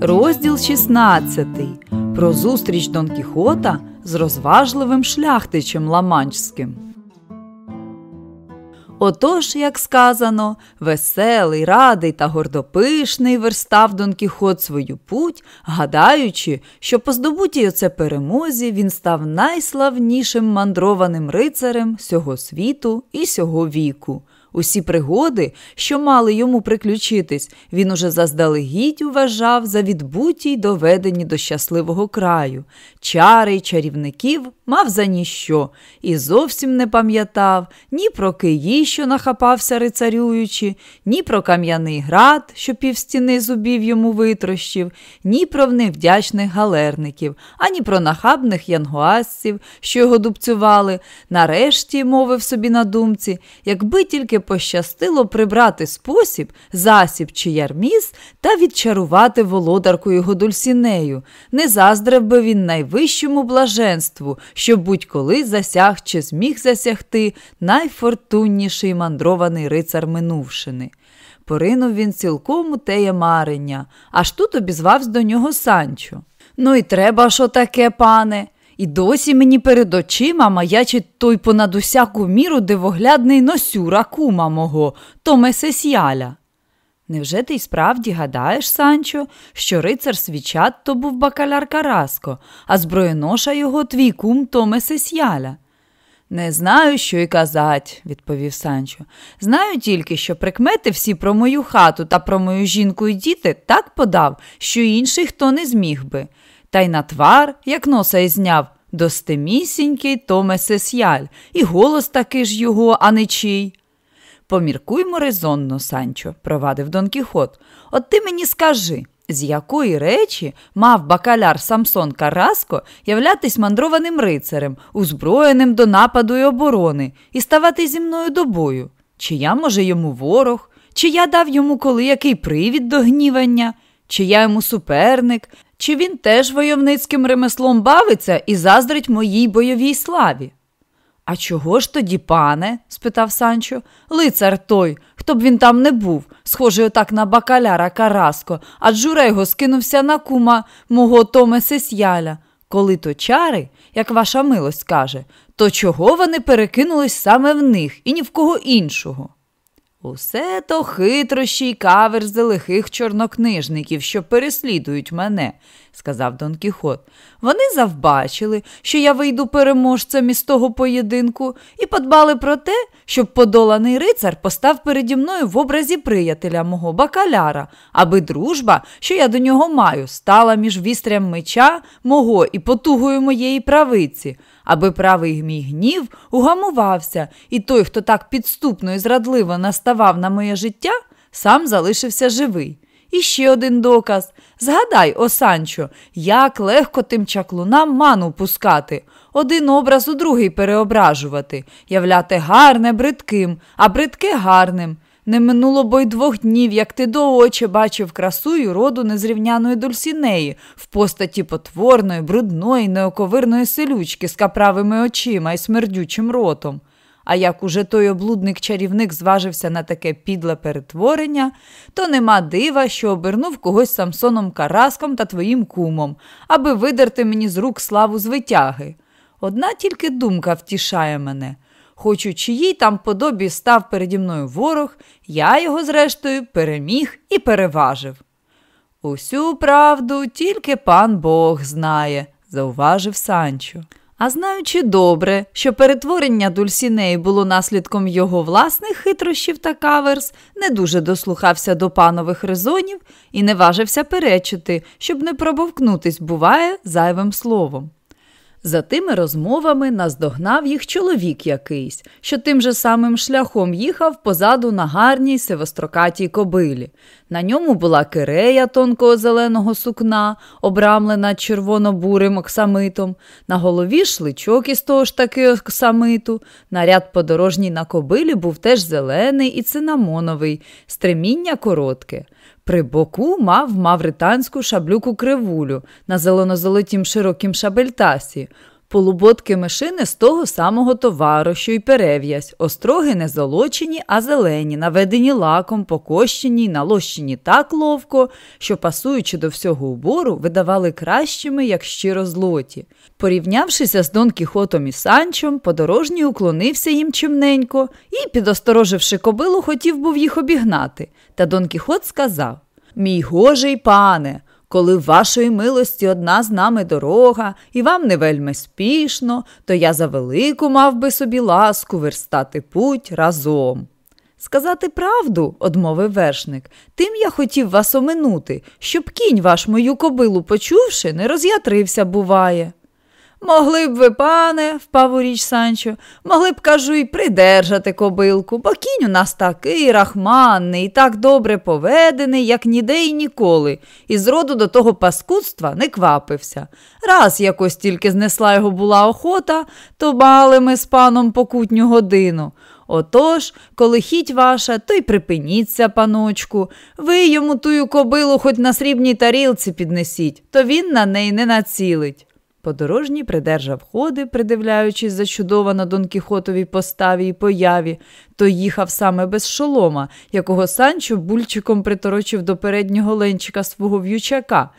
Розділ 16. Про зустріч Дон Кіхота з розважливим шляхтичем Ламанчським. Отож, як сказано, веселий, радий та гордопишний верстав Дон Кіхот свою путь, гадаючи, що по здобутій оце перемозі він став найславнішим мандрованим рицарем сього світу і сього віку. Усі пригоди, що мали йому приключитись, він уже заздалегідь уважав за відбуті й доведені до щасливого краю. Чари й чарівників мав за ніщо і зовсім не пам'ятав ні про Киї, що нахапався рицарюючи, ні про кам'яний град, що півстіни зубів йому витрощив, ні про невдячних галерників, ані про нахабних янгуасців, що його дубцювали. Нарешті, мовив собі на думці, якби тільки пощастило прибрати спосіб, засіб чи ярміс та відчарувати володарку його дульсінею, не заздрив би він найвищому блаженству що будь-коли засяг чи зміг засягти найфортунніший мандрований рицар Минувшини. Поринув він цілком у теє марення, аж тут обізвався до нього Санчо. Ну і треба що таке, пане. І досі мені перед очима маячить той понад усяку міру дивоглядний носюра кума мого, Томе Сесяля. Невже ти й справді гадаєш, Санчо, що рицар свічат то був бакаляр Караско, а зброєноша його твій кум Томе Сесяля? Не знаю, що й казать, відповів Санчо. Знаю тільки, що прикмети всі про мою хату та про мою жінку і діти так подав, що інший хто не зміг би. Та й на твар, як носа й зняв, достемісінький Томе Сесяль, і голос такий ж його, а не чий. Поміркуймо резонно, Санчо, провадив Дон Кіхот. От ти мені скажи, з якої речі мав бакаляр Самсон Караско являтись мандрованим рицарем, узброєним до нападу і оборони, і ставати зі мною до бою? Чи я, може, йому ворог, чи я дав йому коли який привід до гнівання, чи я йому суперник, чи він теж войовницьким ремеслом бавиться і заздрить моїй бойовій славі? А чого ж тоді, пане? спитав Санчо. Лицар той, хто б він там не був, схожий отак на бакаляра Караско, а Джурейго скинувся на кума мого Томе Сесяля. Коли то чари, як ваша милость каже, то чого вони перекинулись саме в них і ні в кого іншого? Усе то хитрощі й каверзи лихих чорнокнижників, що переслідують мене, сказав Дон Кіхот. Вони завбачили, що я вийду переможцем із того поєдинку, і подбали про те, щоб подоланий рицар постав переді мною в образі приятеля мого бакаляра, аби дружба, що я до нього маю, стала між вістрям меча мого і потугою моєї правиці аби правий мій гнів угамувався, і той, хто так підступно і зрадливо наставав на моє життя, сам залишився живий. І ще один доказ. Згадай, о як легко тим чаклунам ману пускати, один образ у другий переображувати, являти гарне бридким, а бридке гарним. Не минуло бо й двох днів, як ти до очі бачив красую роду незрівняної дульсінеї в постаті потворної, брудної, неоковирної селючки з каправими очима і смердючим ротом. А як уже той облудник-чарівник зважився на таке підле перетворення, то нема дива, що обернув когось Самсоном Караском та твоїм кумом, аби видерти мені з рук славу звитяги. Одна тільки думка втішає мене. Хоч у чиїй там подобі став переді мною ворог, я його, зрештою, переміг і переважив. Усю правду тільки пан Бог знає, зауважив Санчо. А знаючи добре, що перетворення Дульсінеї було наслідком його власних хитрощів та каверс, не дуже дослухався до панових резонів і не важився перечити, щоб не пробовкнутись, буває, зайвим словом. За тими розмовами наздогнав їх чоловік якийсь, що тим же самим шляхом їхав позаду на гарній сивострокатій кобилі. На ньому була кирея тонкого зеленого сукна, обрамлена червоно-бурим оксамитом, на голові шличок із того ж таки оксамиту. Наряд подорожній на кобилі був теж зелений і цинамоновий, стреміння коротке. При боку мав мавританську шаблюку кривулю на зелено-золотім широкім шабельтасі. Полуботки мишини з того самого товару, що й перев'язь, остроги не золочені, а зелені, наведені лаком, покощені й налощені так ловко, що, пасуючи до всього убору, видавали кращими, як щиро злоті. Порівнявшися з Дон Кіхотом і Санчом, подорожній уклонився їм чимненько і, підостороживши кобилу, хотів був їх обігнати. Та Дон Кіхот сказав Мій гожий пане, коли вашої милості одна з нами дорога, і вам не вельми спішно, то я за велику мав би собі ласку верстати путь разом. Сказати правду, одмовив вершник, тим я хотів вас оминути, щоб кінь ваш мою кобилу почувши, не роз'ятрився, буває. Могли б ви, пане, впав у річ Санчо, могли б, кажу, і придержати кобилку, бо кінь у нас такий рахманний і так добре поведений, як ніде й ніколи, і зроду до того паскудства не квапився. Раз якось тільки знесла його була охота, то мали ми з паном покутню годину. Отож, коли хіть ваша, то й припиніться, паночку. Ви йому тую кобилу хоч на срібній тарілці піднесіть, то він на неї не націлить. Подорожній придержав ходи, придивляючись зачудовано Дон Кіхотовій поставі й появі, то їхав саме без шолома, якого Санчо бульчиком приторочив до переднього ленчика свого в'ючака.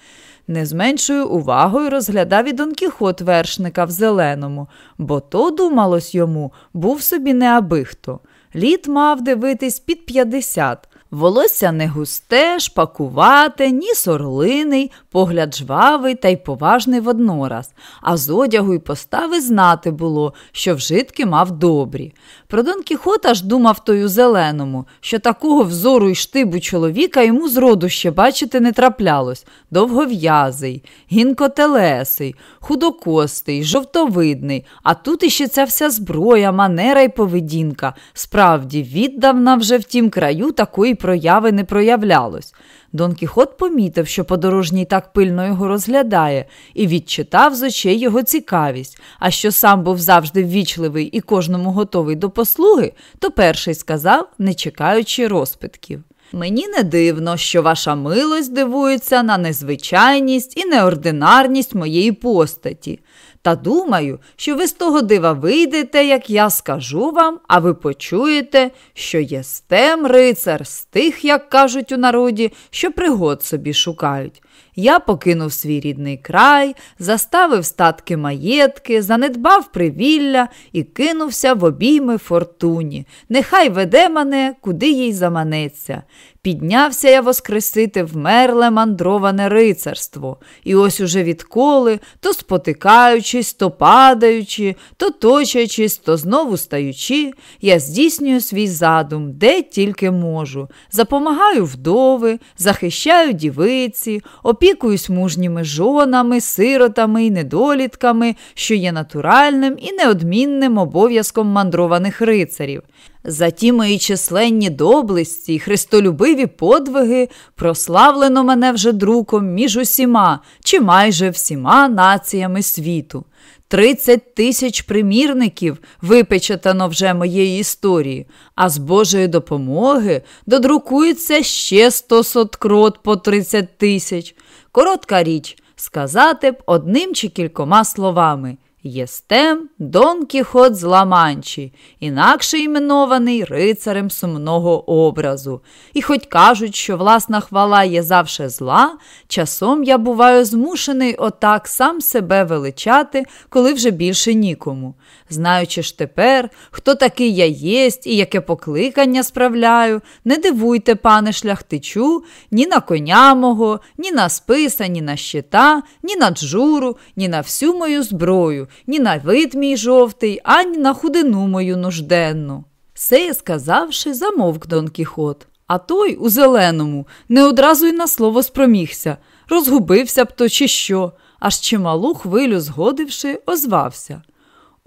Не з меншою увагою розглядав і Дон Кіхот вершника в зеленому, бо то, думалось йому, був собі неабихто. Літ мав дивитись під п'ятдесят. Волосся не густе, шпакувате, ніс орлиний, погляд жвавий та й поважний воднораз, а з одягу й постави знати було, що вжитки мав добрі. Про Дон Кіхота ж думав той зеленому, що такого взору й штибу чоловіка йому зроду ще бачити не траплялось довгов'язий, гінкотелесий, худокостий, жовтовидний, а тут іще ця вся зброя, манера й поведінка. Справді, віддавна вже в тім краю такої прояви не проявлялось. Дон Кіхот помітив, що подорожній так пильно його розглядає, і відчитав з очей його цікавість, а що сам був завжди ввічливий і кожному готовий до послуги, то перший сказав, не чекаючи розпитків. Мені не дивно, що ваша милость дивується на незвичайність і неординарність моєї постаті. Та думаю, що ви з того дива вийдете, як я скажу вам, а ви почуєте, що єстем рицар з тих, як кажуть у народі, що пригод собі шукають. Я покинув свій рідний край, заставив статки маєтки, занедбав привілля і кинувся в обійми фортуні. Нехай веде мене, куди їй заманеться. Піднявся я воскресити вмерле мандроване рицарство, і ось уже відколи, то спотикаючись, то падаючи, то точачись, то знову стаючи, я здійснюю свій задум, де тільки можу. Запомагаю вдови, захищаю дівиці, опікуюсь мужніми жонами, сиротами і недолітками, що є натуральним і неодмінним обов'язком мандрованих рицарів. За ті мої численні доблесті й христолюбиві подвиги прославлено мене вже друком між усіма чи майже всіма націями світу. Тридцять тисяч примірників випечатано вже моєї історії, а з Божої допомоги додрукується ще сто соткрот по тридцять тисяч. Коротка річ сказати б одним чи кількома словами. Єстем Дон Кіхот з Ламанчі, інакше іменований рицарем сумного образу. І хоч кажуть, що власна хвала є завше зла, часом я буваю змушений отак сам себе величати, коли вже більше нікому. Знаючи ж тепер, хто такий я єсть і яке покликання справляю, не дивуйте, пане шляхтичу, ні на коня мого, ні на списа, ні на щита, ні на джуру, ні на всю мою зброю ні на вид мій жовтий, ані на худину мою нужденну. Сеє сказавши, замовк Дон Кіхот, а той у зеленому не одразу й на слово спромігся, розгубився б то, чи що, аж чималу хвилю згодивши, озвався.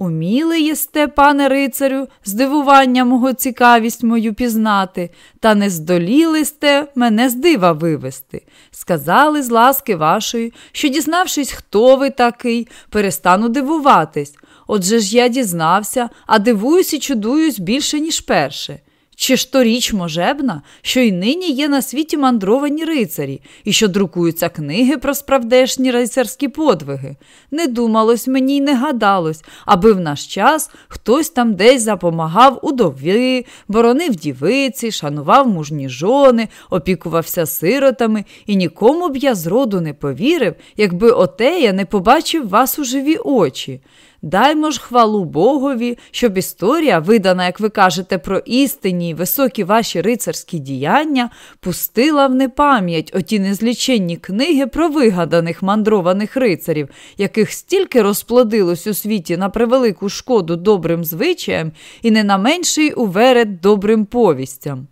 Уміли єсте, пане рицарю, здивування мого цікавість мою пізнати, та не здоліли сте мене з дива вивести. Сказали з ласки вашої, що, дізнавшись, хто ви такий, перестану дивуватись. Отже ж я дізнався, а дивуюсь і чудуюсь більше, ніж перше. Чи ж то річ можебна, що й нині є на світі мандровані рицарі, і що друкуються книги про справдешні рицарські подвиги? Не думалось мені й не гадалось, аби в наш час хтось там десь запомагав удови, боронив дівиці, шанував мужні жони, опікувався сиротами, і нікому б я зроду не повірив, якби отея не побачив вас у живі очі. Даймо ж хвалу Богові, щоб історія, видана, як ви кажете, про істинні й високі ваші рицарські діяння, пустила в непам'ять оті незліченні книги про вигаданих мандрованих рицарів, яких стільки розплодилось у світі на превелику шкоду добрим звичаям і не на менший уверед добрим повістям.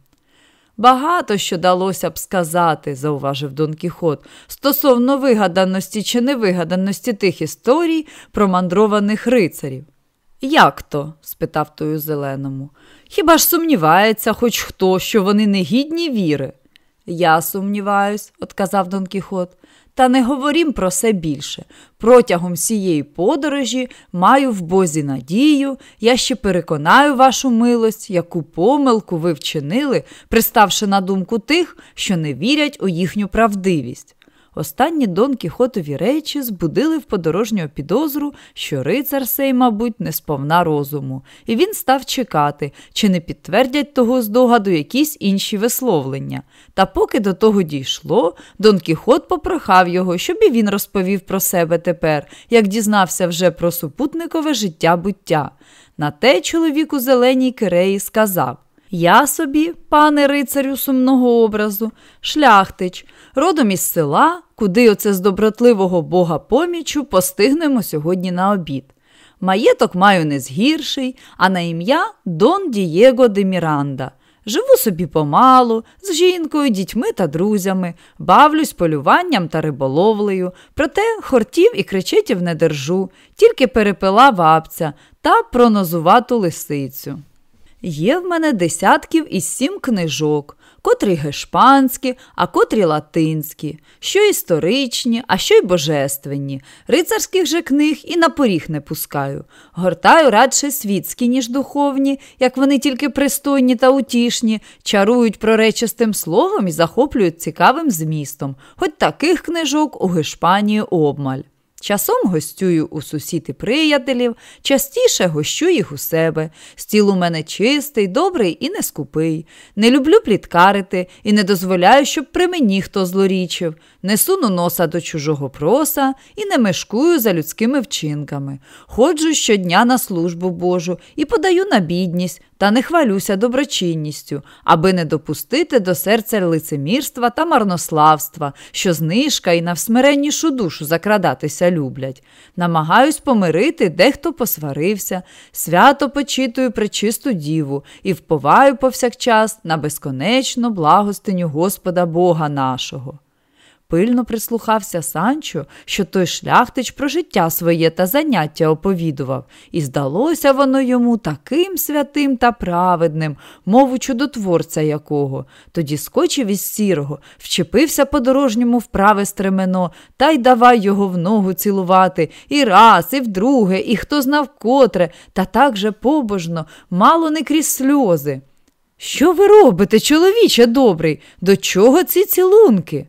Багато що далося б сказати, зауважив Дон Кіхот, стосовно вигаданості чи невигаданості тих історій про мандрованих рицарів. Як то? спитав той у зеленому. Хіба ж сумнівається хоч хто, що вони не гідні віри? Я сумніваюсь, отказав Дон Кіхот. Та не говорім про це більше. Протягом всієї подорожі маю в Бозі надію, я ще переконаю вашу милость, яку помилку ви вчинили, приставши на думку тих, що не вірять у їхню правдивість. Останні Дон Кіхотові речі збудили в подорожнього підозру, що рицар сей, мабуть, не сповна розуму, і він став чекати, чи не підтвердять того здогаду якісь інші висловлення. Та поки до того дійшло, Дон Кіхот попрохав його, щоб і він розповів про себе тепер, як дізнався вже про супутникове життя буття. На те чоловік у зеленій киреї сказав я собі, пане рицарю сумного образу, шляхтич, родом із села, куди оце з добротливого бога помічу постигнемо сьогодні на обід. Маєток маю не згірший, а на ім'я Дон Дієго де Міранда. Живу собі помалу, з жінкою, дітьми та друзями, бавлюсь полюванням та риболовлею, проте хортів і кричетів не держу, тільки перепила вапця та пронозувату лисицю. Є в мене десятків із сім книжок, котрі гешпанські, а котрі латинські, що історичні, а що й божественні. Рицарських же книг і на поріг не пускаю. Гортаю радше світські, ніж духовні, як вони тільки пристойні та утішні, чарують проречистим словом і захоплюють цікавим змістом, хоч таких книжок у Гешпанії обмаль. Часом гостюю у сусід і приятелів, частіше гощу їх у себе. Стіл у мене чистий, добрий і не скупий. Не люблю пліткарити і не дозволяю, щоб при мені хто злорічив. Не суну носа до чужого проса і не мешкую за людськими вчинками. Ходжу щодня на службу Божу і подаю на бідність, та не хвалюся доброчинністю, аби не допустити до серця лицемірства та марнославства, що знижка і на всмиреннішу душу закрадатися люблять. Намагаюсь помирити, дехто посварився, свято почитую пречисту діву і вповаю повсякчас на безконечну благостиню Господа Бога нашого. Пильно прислухався Санчо, що той шляхтич про життя своє та заняття оповідував, і здалося воно йому таким святим та праведним, мову чудотворця якого. Тоді скочив із сірого, вчепився по-дорожньому в праве стремено та й давай його в ногу цілувати і раз, і вдруге, і хто знав котре, та так же побожно, мало не крізь сльози. Що ви робите, чоловіче добрий? До чого ці цілунки?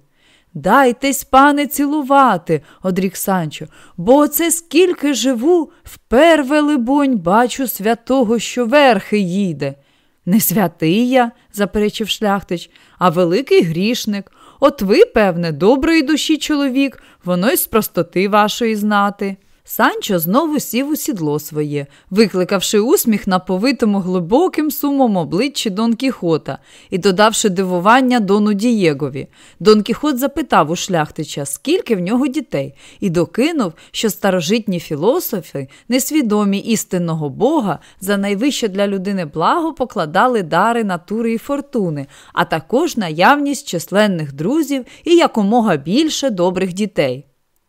Дайтесь, пане, цілувати, одрік Санчо, бо оце скільки живу, вперве, либонь, бачу святого, що верхи їде. Не святий я, заперечив шляхтич, а великий грішник. От ви, певне, доброї душі чоловік, воно й з простоти вашої знати. Санчо знову сів у сідло своє, викликавши усміх на повитому глибоким сумом обличчі Дон Кіхота і додавши дивування Дону Дієгові. Дон Кіхот запитав у шляхтича, скільки в нього дітей, і докинув, що старожитні філософи, несвідомі істинного Бога, за найвище для людини благо покладали дари натури і фортуни, а також наявність численних друзів і якомога більше добрих дітей.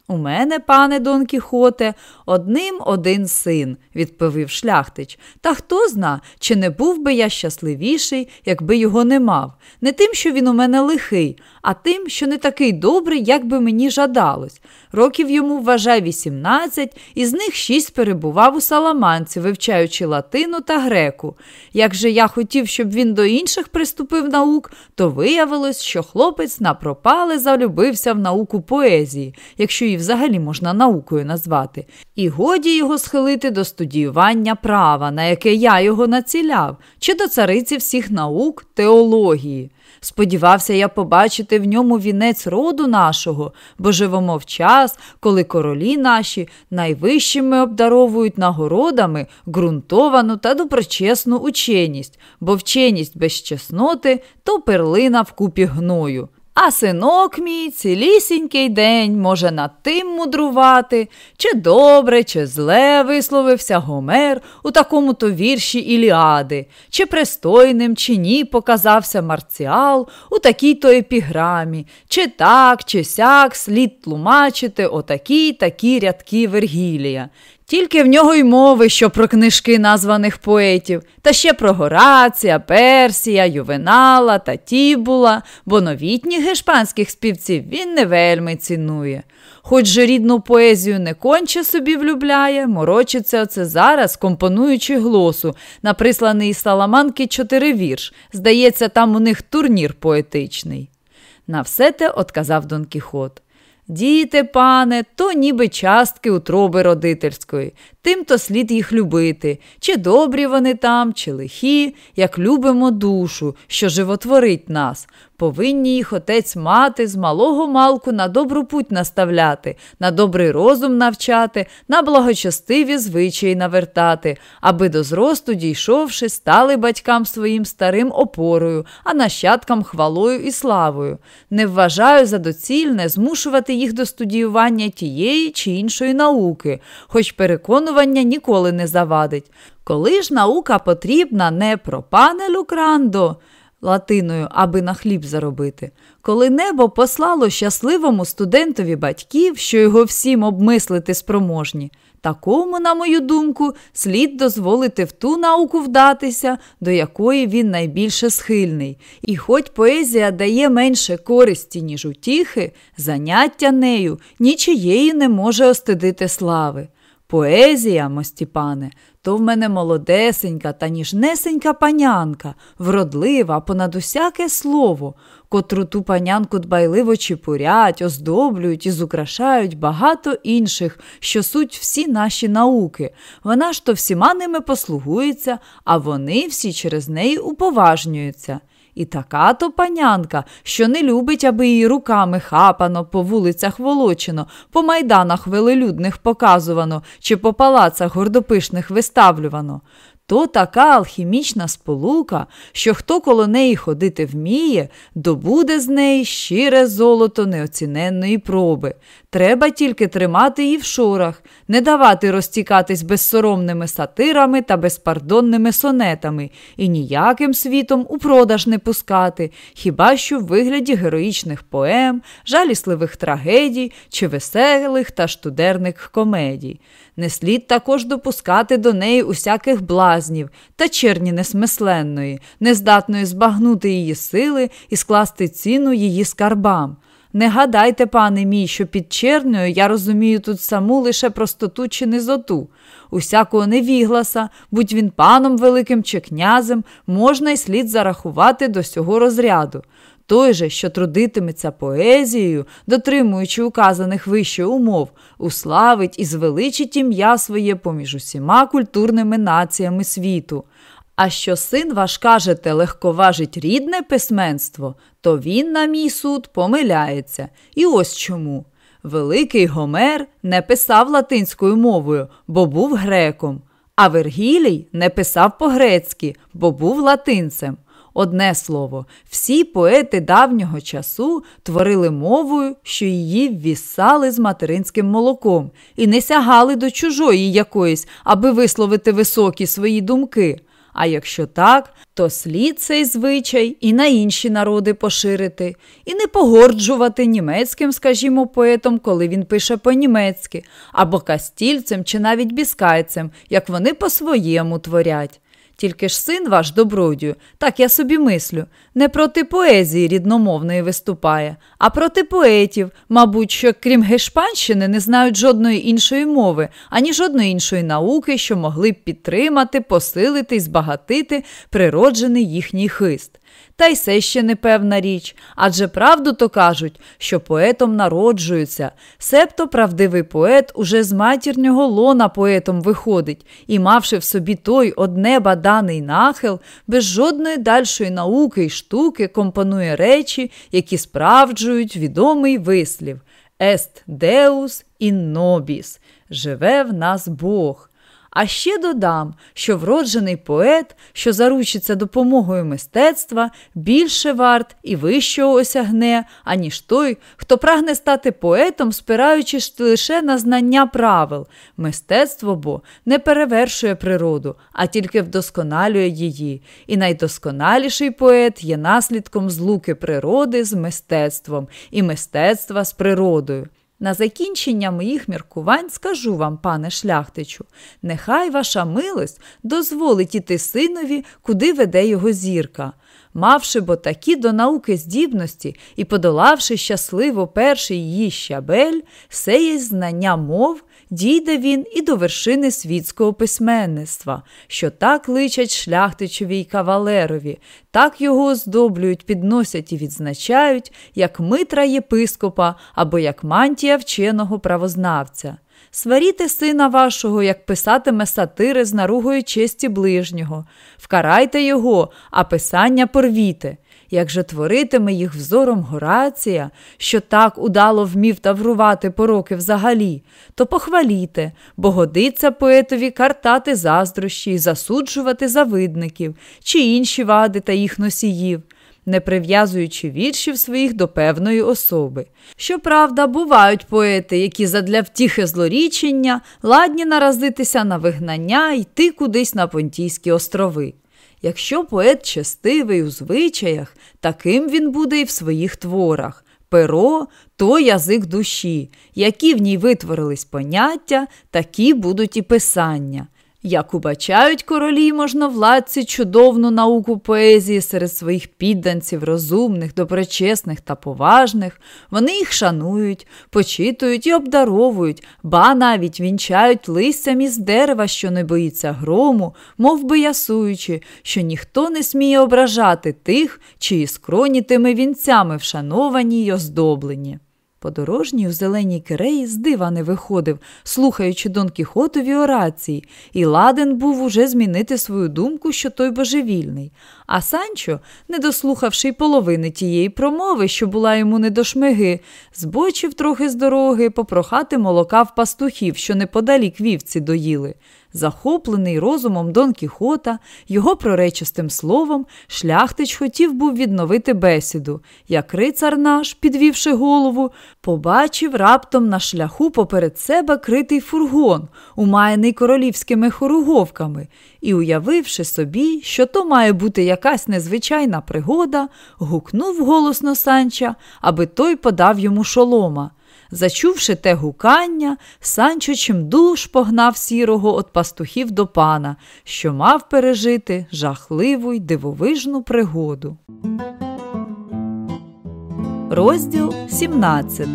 У мене, пане Дон Кіхоте, одним один син, відповів шляхтич. Та хто зна, чи не був би я щасливіший, якби його не мав. Не тим, що він у мене лихий, а тим, що не такий добрий, як би мені жадалось. Років йому вважай 18, із них шість перебував у Саламанці, вивчаючи латину та греку. Як же я хотів, щоб він до інших приступив наук, то виявилось, що хлопець напропале залюбився в науку поезії, якщо її взагалі можна наукою назвати. І годі його схилити до студіювання права, на яке я його націляв, чи до цариці всіх наук теології. Сподівався я побачити в ньому вінець роду нашого, бо живемо в час, коли королі наші найвищими обдаровують нагородами ґрунтовану та доброчесну ученість, бо вченість без чесноти то перлина в купі гною. А синок мій цілісінький день може над тим мудрувати, чи добре, чи зле висловився Гомер у такому то вірші Іліади, чи пристойним, чи ні показався Марціал у такій то епіграмі, чи так, чи сяк слід тлумачити отакі такі рядки Вергілія. Тільки в нього й мови, що про книжки названих поетів, та ще про Горація, Персія, Ювенала та Тібула, бо новітніх гешпанських співців він не вельми цінує. Хоч же рідну поезію не конче собі влюбляє, морочиться оце зараз, компонуючи глосу, на присланий із Саламанки чотири вірш. Здається, там у них турнір поетичний. На все те отказав Дон Кіхот. Діти, пане, то ніби частки утроби родительської, тим то слід їх любити, чи добрі вони там, чи лихі, як любимо душу, що животворить нас. Повинні їх отець мати з малого малку на добру путь наставляти, на добрий розум навчати, на благочестиві звичаї навертати, аби до зросту, дійшовши, стали батькам своїм старим опорою, а нащадкам хвалою і славою. Не вважаю за доцільне змушувати їх до студіювання тієї чи іншої науки, хоч переконування ніколи не завадить. Коли ж наука потрібна не про пане Люкрандо, латиною, аби на хліб заробити, коли небо послало щасливому студентові батьків, що його всім обмислити спроможні, такому, на мою думку, слід дозволити в ту науку вдатися, до якої він найбільше схильний. І хоч поезія дає менше користі, ніж утіхи, заняття нею нічиєю не може остидити слави. Поезія, мостіпане, то в мене молодесенька та ніжнесенька панянка, вродлива, понад усяке слово, котру ту панянку дбайливо чіпурять, оздоблюють і зукрашають багато інших, що суть всі наші науки. Вона ж то всіма ними послугується, а вони всі через неї уповажнюються. І така то панянка, що не любить, аби її руками хапано, по вулицях волочено, по майданах велелюдних показувано, чи по палацах гордопишних виставлювано. То така алхімічна сполука, що хто коло неї ходити вміє, добуде з неї щире золото неоціненної проби. Треба тільки тримати її в шорах, не давати розтікатись безсоромними сатирами та безпардонними сонетами і ніяким світом у продаж не пускати, хіба що в вигляді героїчних поем, жалісливих трагедій чи веселих та штудерних комедій. Не слід також допускати до неї усяких блазнів та черні несмисленної, нездатної збагнути її сили і скласти ціну її скарбам. Не гадайте, пане мій, що під черною я розумію тут саму лише простоту чи низоту. Усякого невігласа, будь він паном великим чи князем, можна й слід зарахувати до сього розряду. Той же, що трудитиметься поезією, дотримуючи указаних вище умов, уславить і звеличить ім'я своє поміж усіма культурними націями світу. А що син ваш кажете, легковажить рідне письменство, то він, на мій суд, помиляється. І ось чому. Великий Гомер не писав латинською мовою, бо був греком, а Вергілій не писав по-грецьки, бо був латинцем. Одне слово, всі поети давнього часу творили мовою, що її ввісали з материнським молоком, і не сягали до чужої якоїсь, аби висловити високі свої думки. А якщо так, то слід цей звичай і на інші народи поширити, і не погорджувати німецьким, скажімо, поетом, коли він пише по-німецьки, або кастільцем чи навіть біскайцем, як вони по-своєму творять. Тільки ж син ваш добродію, так я собі мислю, не проти поезії рідномовної виступає, а проти поетів, мабуть, що крім гешпанщини не знають жодної іншої мови, ані жодної іншої науки, що могли б підтримати, посилити і збагатити природжений їхній хист. Та й це ще непевна річ, адже правду то кажуть, що поетом народжуються, себто правдивий поет уже з матірнього лона поетом виходить. І, мавши в собі той од неба даний нахил, без жодної дальшої науки й штуки компонує речі, які справджують відомий вислів Est Deus in nobis – живе в нас Бог. А ще додам, що вроджений поет, що заручиться допомогою мистецтва, більше варт і вищого осягне, аніж той, хто прагне стати поетом, спираючись лише на знання правил. Мистецтво бо не перевершує природу, а тільки вдосконалює її. І найдосконаліший поет є наслідком злуки природи з мистецтвом і мистецтва з природою. На закінчення моїх міркувань скажу вам, пане шляхтичу, нехай ваша милость дозволить іти синові, куди веде його зірка. Мавши бо такі до науки здібності і подолавши щасливо перший її щабель, сеє знання мов, дійде він і до вершини світського письменництва, що так личать шляхтичові й кавалерові, так його оздоблюють, підносять і відзначають, як митра єпископа або як мантія вченого правознавця. Сваріте сина вашого, як писатиме сатири з наругою честі ближнього, вкарайте його, а писання порвіте. Як же творитиме їх взором Горація, що так удало вмів таврувати пороки взагалі, то похваліте, бо годиться поетові картати заздрощі засуджувати завидників чи інші вади та їх носіїв не прив'язуючи віршів своїх до певної особи. Щоправда, бувають поети, які задля втіхи злорічення ладні наразитися на вигнання йти кудись на Понтійські острови. Якщо поет честивий у звичаях, таким він буде і в своїх творах. Перо то язик душі, які в ній витворились поняття, такі будуть і писання. Як убачають королі можновладці чудовну науку поезії серед своїх підданців, розумних, доброчесних та поважних, вони їх шанують, почитують і обдаровують, ба навіть вінчають листям із дерева, що не боїться грому, мов би ясуючи, що ніхто не сміє ображати тих, чиї скроні тими вінцями вшановані й оздоблені. Подорожній у зеленій киреї з дива не виходив, слухаючи Дон Кіхотові орації, і ладен був уже змінити свою думку, що той божевільний. А Санчо, не дослухавши й половини тієї промови, що була йому не до шмиги, збочив трохи з дороги попрохати молока в пастухів, що неподалік вівці доїли. Захоплений розумом Дон Кіхота, його проречистим словом, шляхтич хотів був відновити бесіду. Як рицар наш, підвівши голову, побачив раптом на шляху поперед себе критий фургон, умаяний королівськими хоруговками, і, уявивши собі, що то має бути якась незвичайна пригода, гукнув голосно Санча, аби той подав йому шолома. Зачувши те гукання, Санчо чимдуж погнав сірого от пастухів до пана, що мав пережити жахливу й дивовижну пригоду. Розділ 17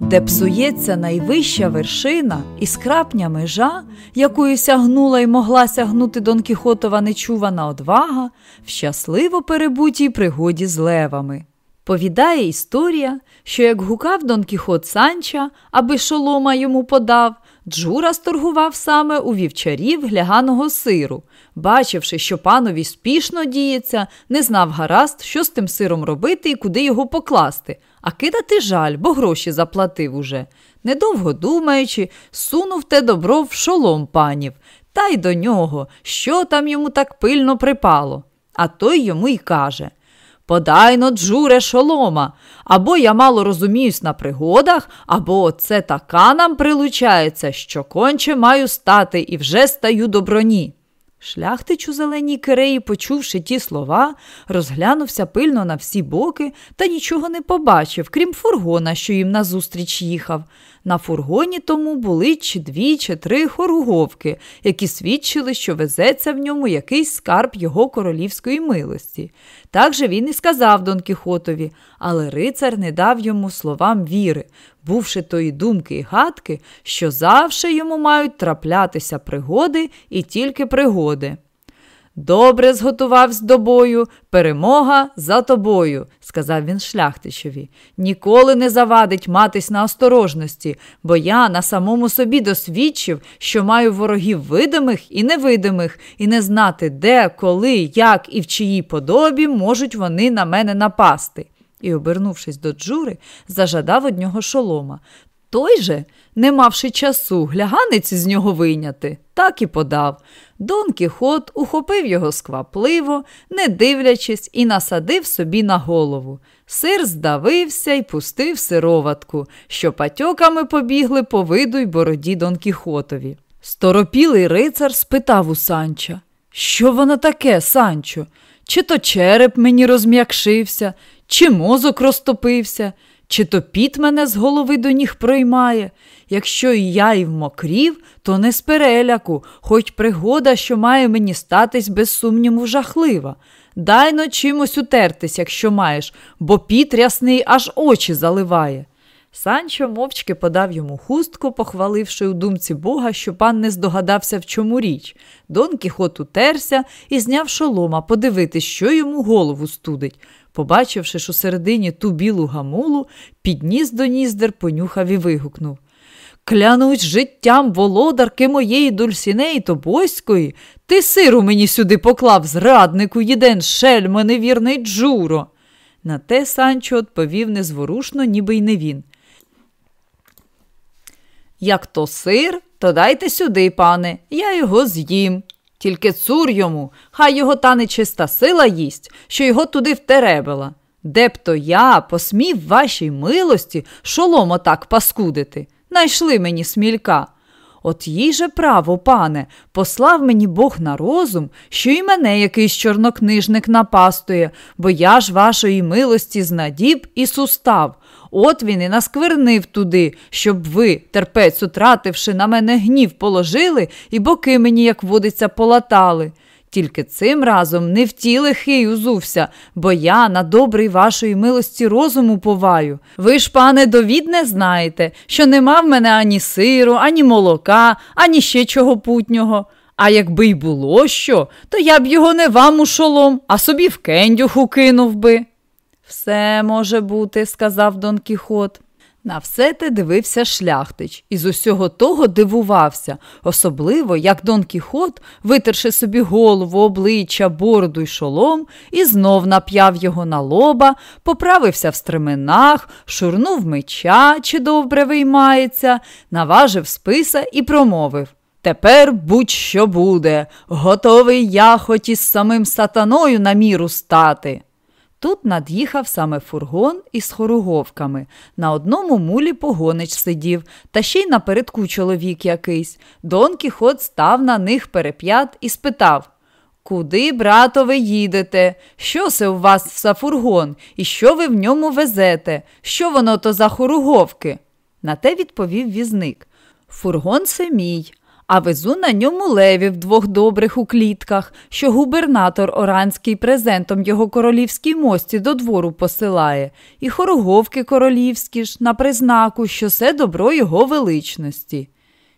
де псується найвища вершина і скрапня межа, якою сягнула й могла сягнути Дон Кіхотова нечувана одвага в щасливо перебутій пригоді з левами. Повідає історія, що як гукав Дон Кіхот Санча, аби шолома йому подав, Джура сторгував саме у вівчарів гляганого сиру. Бачивши, що панові спішно діється, не знав гаразд, що з тим сиром робити і куди його покласти, а кидати жаль, бо гроші заплатив уже. Недовго думаючи, сунув те добро в шолом панів, та й до нього, що там йому так пильно припало. А той йому й каже Подай но, Джуре, шолома, або я мало розуміюсь на пригодах, або це така нам прилучається, що конче маю стати і вже стаю до броні. Шляхтич у зеленій киреї, почувши ті слова, розглянувся пильно на всі боки та нічого не побачив, крім фургона, що їм назустріч їхав. На фургоні тому були чи дві, чи три хоруговки, які свідчили, що везеться в ньому якийсь скарб його королівської милості. Так же він і сказав Дон Кіхотові, але рицар не дав йому словам віри, бувши тої думки й гадки, що завше йому мають траплятися пригоди і тільки пригоди. Добре зготувавсь до бою, перемога за тобою, сказав він шляхтичеві. Ніколи не завадить матись на осторожності, бо я на самому собі досвідчив, що маю ворогів видимих і невидимих, і не знати, де, коли, як і в чиїй подобі можуть вони на мене напасти. І, обернувшись до Джури, зажадав од нього шолома. Той же, не мавши часу, гляганець з нього вийняти, так і подав. Дон Кіхот ухопив його сквапливо, не дивлячись, і насадив собі на голову. Сир здавився і пустив сироватку, що патьоками побігли по виду й бороді Дон Кіхотові. Сторопілий рицар спитав у Санча Що воно таке, Санчо? Чи то череп мені розм'якшився, чи мозок розтопився? Чи то піт мене з голови до ніг проймає? Якщо і я і вмокрів, то не з переляку, хоч пригода, що має мені статись, без сумніву, жахлива. Дай но чимось утертись, якщо маєш, бо піт рясний аж очі заливає. Санчо мовчки подав йому хустку, похваливши у думці Бога, що пан не здогадався, в чому річ. Дон Кіхот утерся і зняв шолома подивитись, що йому голову студить. Побачивши, що середині ту білу гамулу, підніс до ніздер, понюхав і вигукнув. Клянусь життям володарки моєї Дульсінеї Тобоської, ти сиру мені сюди поклав, зраднику, єден шельмо, невірний Джуро. На те Санчо відповів незворушно, ніби й не він. Як то сир, то дайте сюди, пане, я його з'їм. Тільки цур йому, хай його та нечиста сила їсть, що його туди втеребила. Де б то я посмів вашій милості шолом отак паскудити. Найшли мені смілька. От їй же право, пане, послав мені Бог на розум, що і мене якийсь чорнокнижник напастує, бо я ж вашої милості знадіб і сустав. От він і насквернив туди, щоб ви, терпець утративши, на мене гнів положили і боки мені, як водиться, полатали. Тільки цим разом не в ті лихий узувся, бо я на добрий вашої милості розуму поваю. Ви ж, пане, довідне знаєте, що нема в мене ані сиру, ані молока, ані ще чого путнього. А якби й було що, то я б його не вам у шолом, а собі в кендюху кинув би. Все може бути, сказав Дон Кіхот. На все те дивився шляхтич і з усього того дивувався, особливо, як Дон Кіхот, витерши собі голову, обличчя, бороду й шолом, і знов нап'яв його на лоба, поправився в стременах, шурнув меча, чи добре виймається, наважив списа і промовив Тепер будь-що буде, готовий я хоч із самим сатаною на міру стати. Тут над'їхав саме фургон із хоруговками. На одному мулі погонич сидів, та ще й напередку чоловік якийсь. Дон Кіхот став на них переп'ят і спитав Куди, брато, ви їдете? Що це у вас за фургон? І що ви в ньому везете? Що воно то за хоруговки? На те відповів візник. Фургон це мій а везу на ньому левів двох добрих у клітках, що губернатор Оранський презентом його королівській мості до двору посилає, і хороговки королівські ж на признаку, що все добро його величності.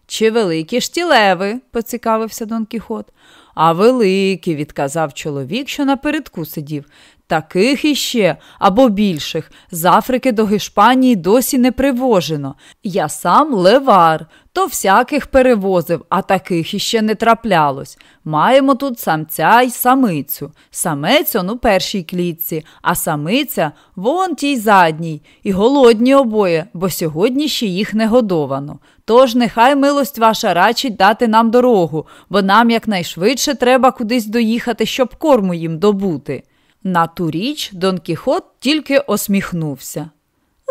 Чи великі ж ті леви? поцікавився Дон Кіхот. А великі, відказав чоловік, що напередку сидів. Таких іще або більших з Африки до Гешпанії досі не привожено. Я сам левар, то всяких перевозив, а таких іще не траплялось. Маємо тут самця й самицю. Самець он у першій клітці, а самиця вон тій задній, і голодні обоє, бо сьогодні ще їх не годовано. Тож нехай милость ваша рачить дати нам дорогу, бо нам якнайшвидше треба кудись доїхати, щоб корму їм добути. На ту річ Дон Кіхот тільки осміхнувся.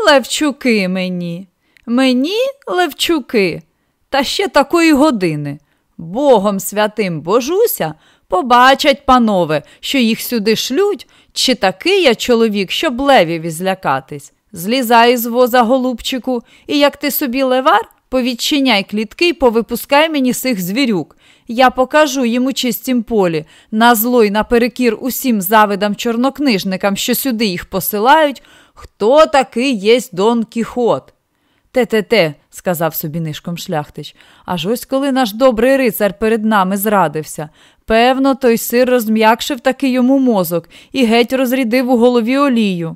Левчуки мені, мені левчуки, та ще такої години. Богом святим божуся, побачать, панове, що їх сюди шлють, чи такий я чоловік, щоб левів злякатись. Злізай з воза, голубчику, і як ти собі левар, повідчиняй клітки й повипускай мені сих звірюк. Я покажу їм у чистім полі, на зло й наперекір усім завидам чорнокнижникам, що сюди їх посилають, хто такий єсть Дон Кіхот. Те-те-те, сказав собі нишком шляхтич, аж ось коли наш добрий рицар перед нами зрадився. Певно, той сир розм'якшив таки йому мозок і геть розрідив у голові олію.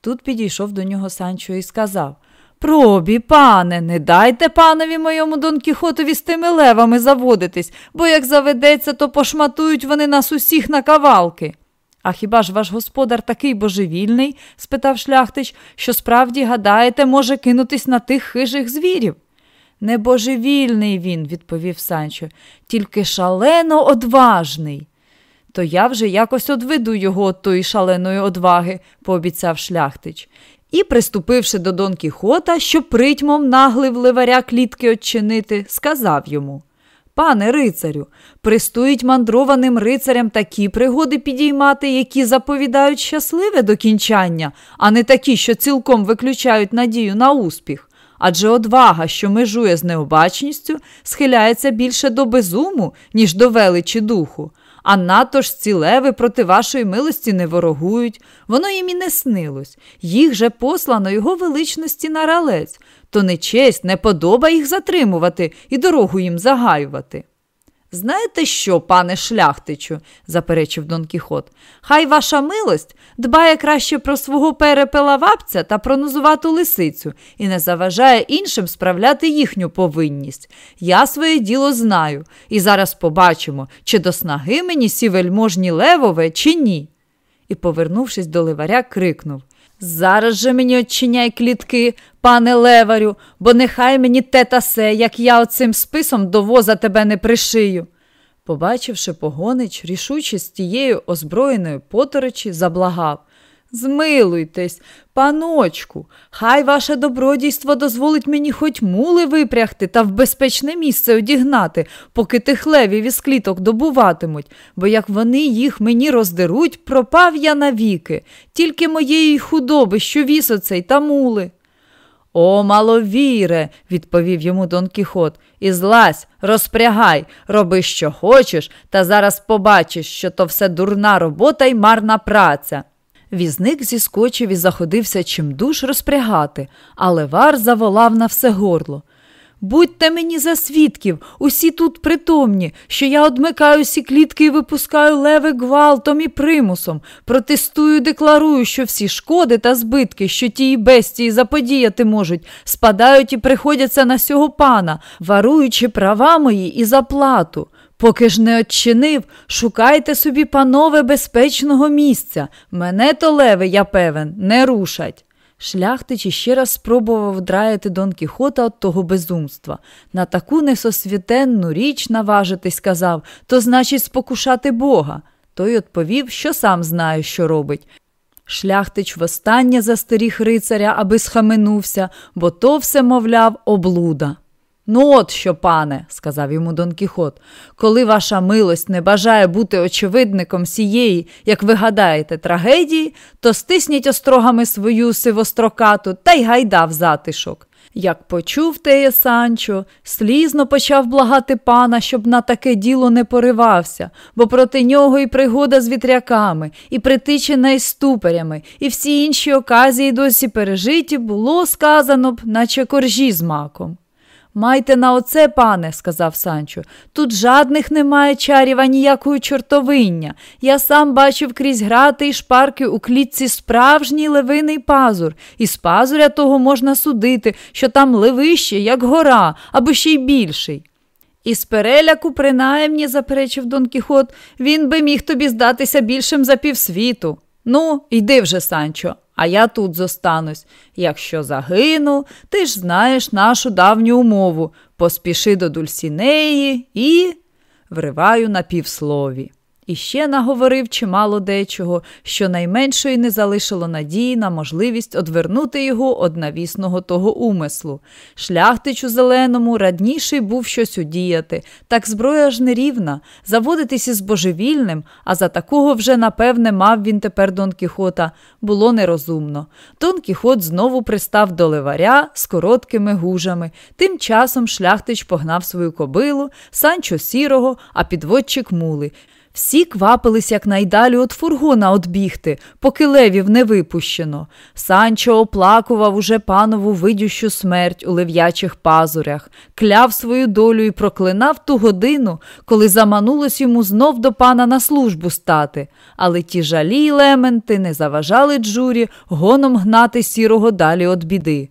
Тут підійшов до нього Санчо і сказав Пробі, пане, не дайте панові моєму Дон Кіхотові з тими левами заводитись, бо як заведеться, то пошматують вони нас усіх на кавалки. А хіба ж ваш господар такий божевільний? спитав шляхтич, що справді, гадаєте, може кинутись на тих хижих звірів? Не божевільний він, відповів Санчо, тільки шалено одважний. То я вже якось одведу його від тої шаленої одваги, пообіцяв шляхтич. І, приступивши до Дон Кіхота, що притьмом наглив ливаря клітки odчинити, сказав йому Пане рицарю, пристують мандрованим рицарям такі пригоди підіймати, які заповідають щасливе докінчання, а не такі, що цілком виключають надію на успіх. Адже одвага, що межує з необачністю, схиляється більше до безуму, ніж до величі духу. А надто ж ці леви проти вашої милості не ворогують, воно їм і не снилось. Їх же послано його величності на ралець, то не честь, не подоба їх затримувати і дорогу їм загаювати. Знаєте що, пане шляхтичу, заперечив Дон Кіхот, хай ваша милость дбає краще про свого перепела вапця та про нозувату лисицю і не заважає іншим справляти їхню повинність. Я своє діло знаю, і зараз побачимо, чи до снаги мені сі вельможні левове, чи ні. І, повернувшись до ливаря, крикнув Зараз же мені очиняй клітки, пане леварю, бо нехай мені те та се, як я оцим списом до воза тебе не пришию. Побачивши погонич, рішуче з тією озброєною поторочі, заблагав Змилуйтесь, паночку, хай ваше добродійство дозволить мені хоч мули випрягти та в безпечне місце одігнати, поки тих левів із кліток добуватимуть, бо як вони їх мені роздеруть, пропав я навіки, тільки моєї худоби, що віс оцей та мули. О, маловіре, відповів йому Дон Кіхот, і злазь, розпрягай, роби, що хочеш, та зараз побачиш, що то все дурна робота й марна праця. Візник зіскочив і заходився чимдуж розпрягати, але вар заволав на все горло. Будьте мені за свідків, усі тут притомні, що я одмикаю всі клітки і випускаю леви гвалтом і примусом, протестую, декларую, що всі шкоди та збитки, що тії бестії заподіяти можуть, спадають і приходяться на сього пана, варуючи права мої і заплату. Поки ж не odчинив, шукайте собі, панове, безпечного місця. Мене то леви, я певен, не рушать. Шляхтич іще раз спробував драяти Дон Кіхота від того безумства. На таку несосвітенну річ наважитись сказав, то значить спокушати Бога. Той відповів, що сам знає, що робить. Шляхтич востаннє застеріг рицаря, аби схаменувся, бо то все, мовляв, облуда. Ну, от що, пане, сказав йому Дон Кіхот, коли ваша милость не бажає бути очевидником сієї, як ви гадаєте, трагедії, то стисніть острогами свою сивострокату та й гайда в затишок. Як почув теє Санчо, слізно почав благати пана, щоб на таке діло не поривався, бо проти нього і пригода з вітряками, і притичина із ступарями, і всі інші оказії досі пережиті, було сказано б, наче коржі з маком. Майте на оце, пане, сказав Санчо, тут жадних немає чарів, а ніякої чортовиння. Я сам бачив крізь грати і шпарки у клітці справжній левиний пазур, і з пазуря того можна судити, що там левище, як гора, або ще й більший. Із переляку, принаймні, заперечив Дон Кіхот, він би міг тобі здатися більшим за півсвіту. Ну, йди вже, Санчо а я тут зостанусь. Якщо загину, ти ж знаєш нашу давню умову. Поспіши до Дульсінеї і. вриваю на півслові. І ще наговорив чимало дечого, що найменшої не залишило надії на можливість одвернути його од навісного того умислу. Шляхтичу зеленому радніший був щось удіяти, так зброя ж нерівна, заводитись із божевільним, а за такого вже, напевне, мав він тепер Дон Кіхота, було нерозумно. Дон Кіхот знову пристав до ливаря з короткими гужами. Тим часом шляхтич погнав свою кобилу, санчо сірого, а підводчик мули. Всі квапились якнайдалі від фургона отбігти, поки левів не випущено. Санчо оплакував уже панову видющу смерть у лев'ячих пазурях, кляв свою долю і проклинав ту годину, коли заманулось йому знов до пана на службу стати. Але ті жалі й лементи не заважали джурі гоном гнати сірого далі від біди.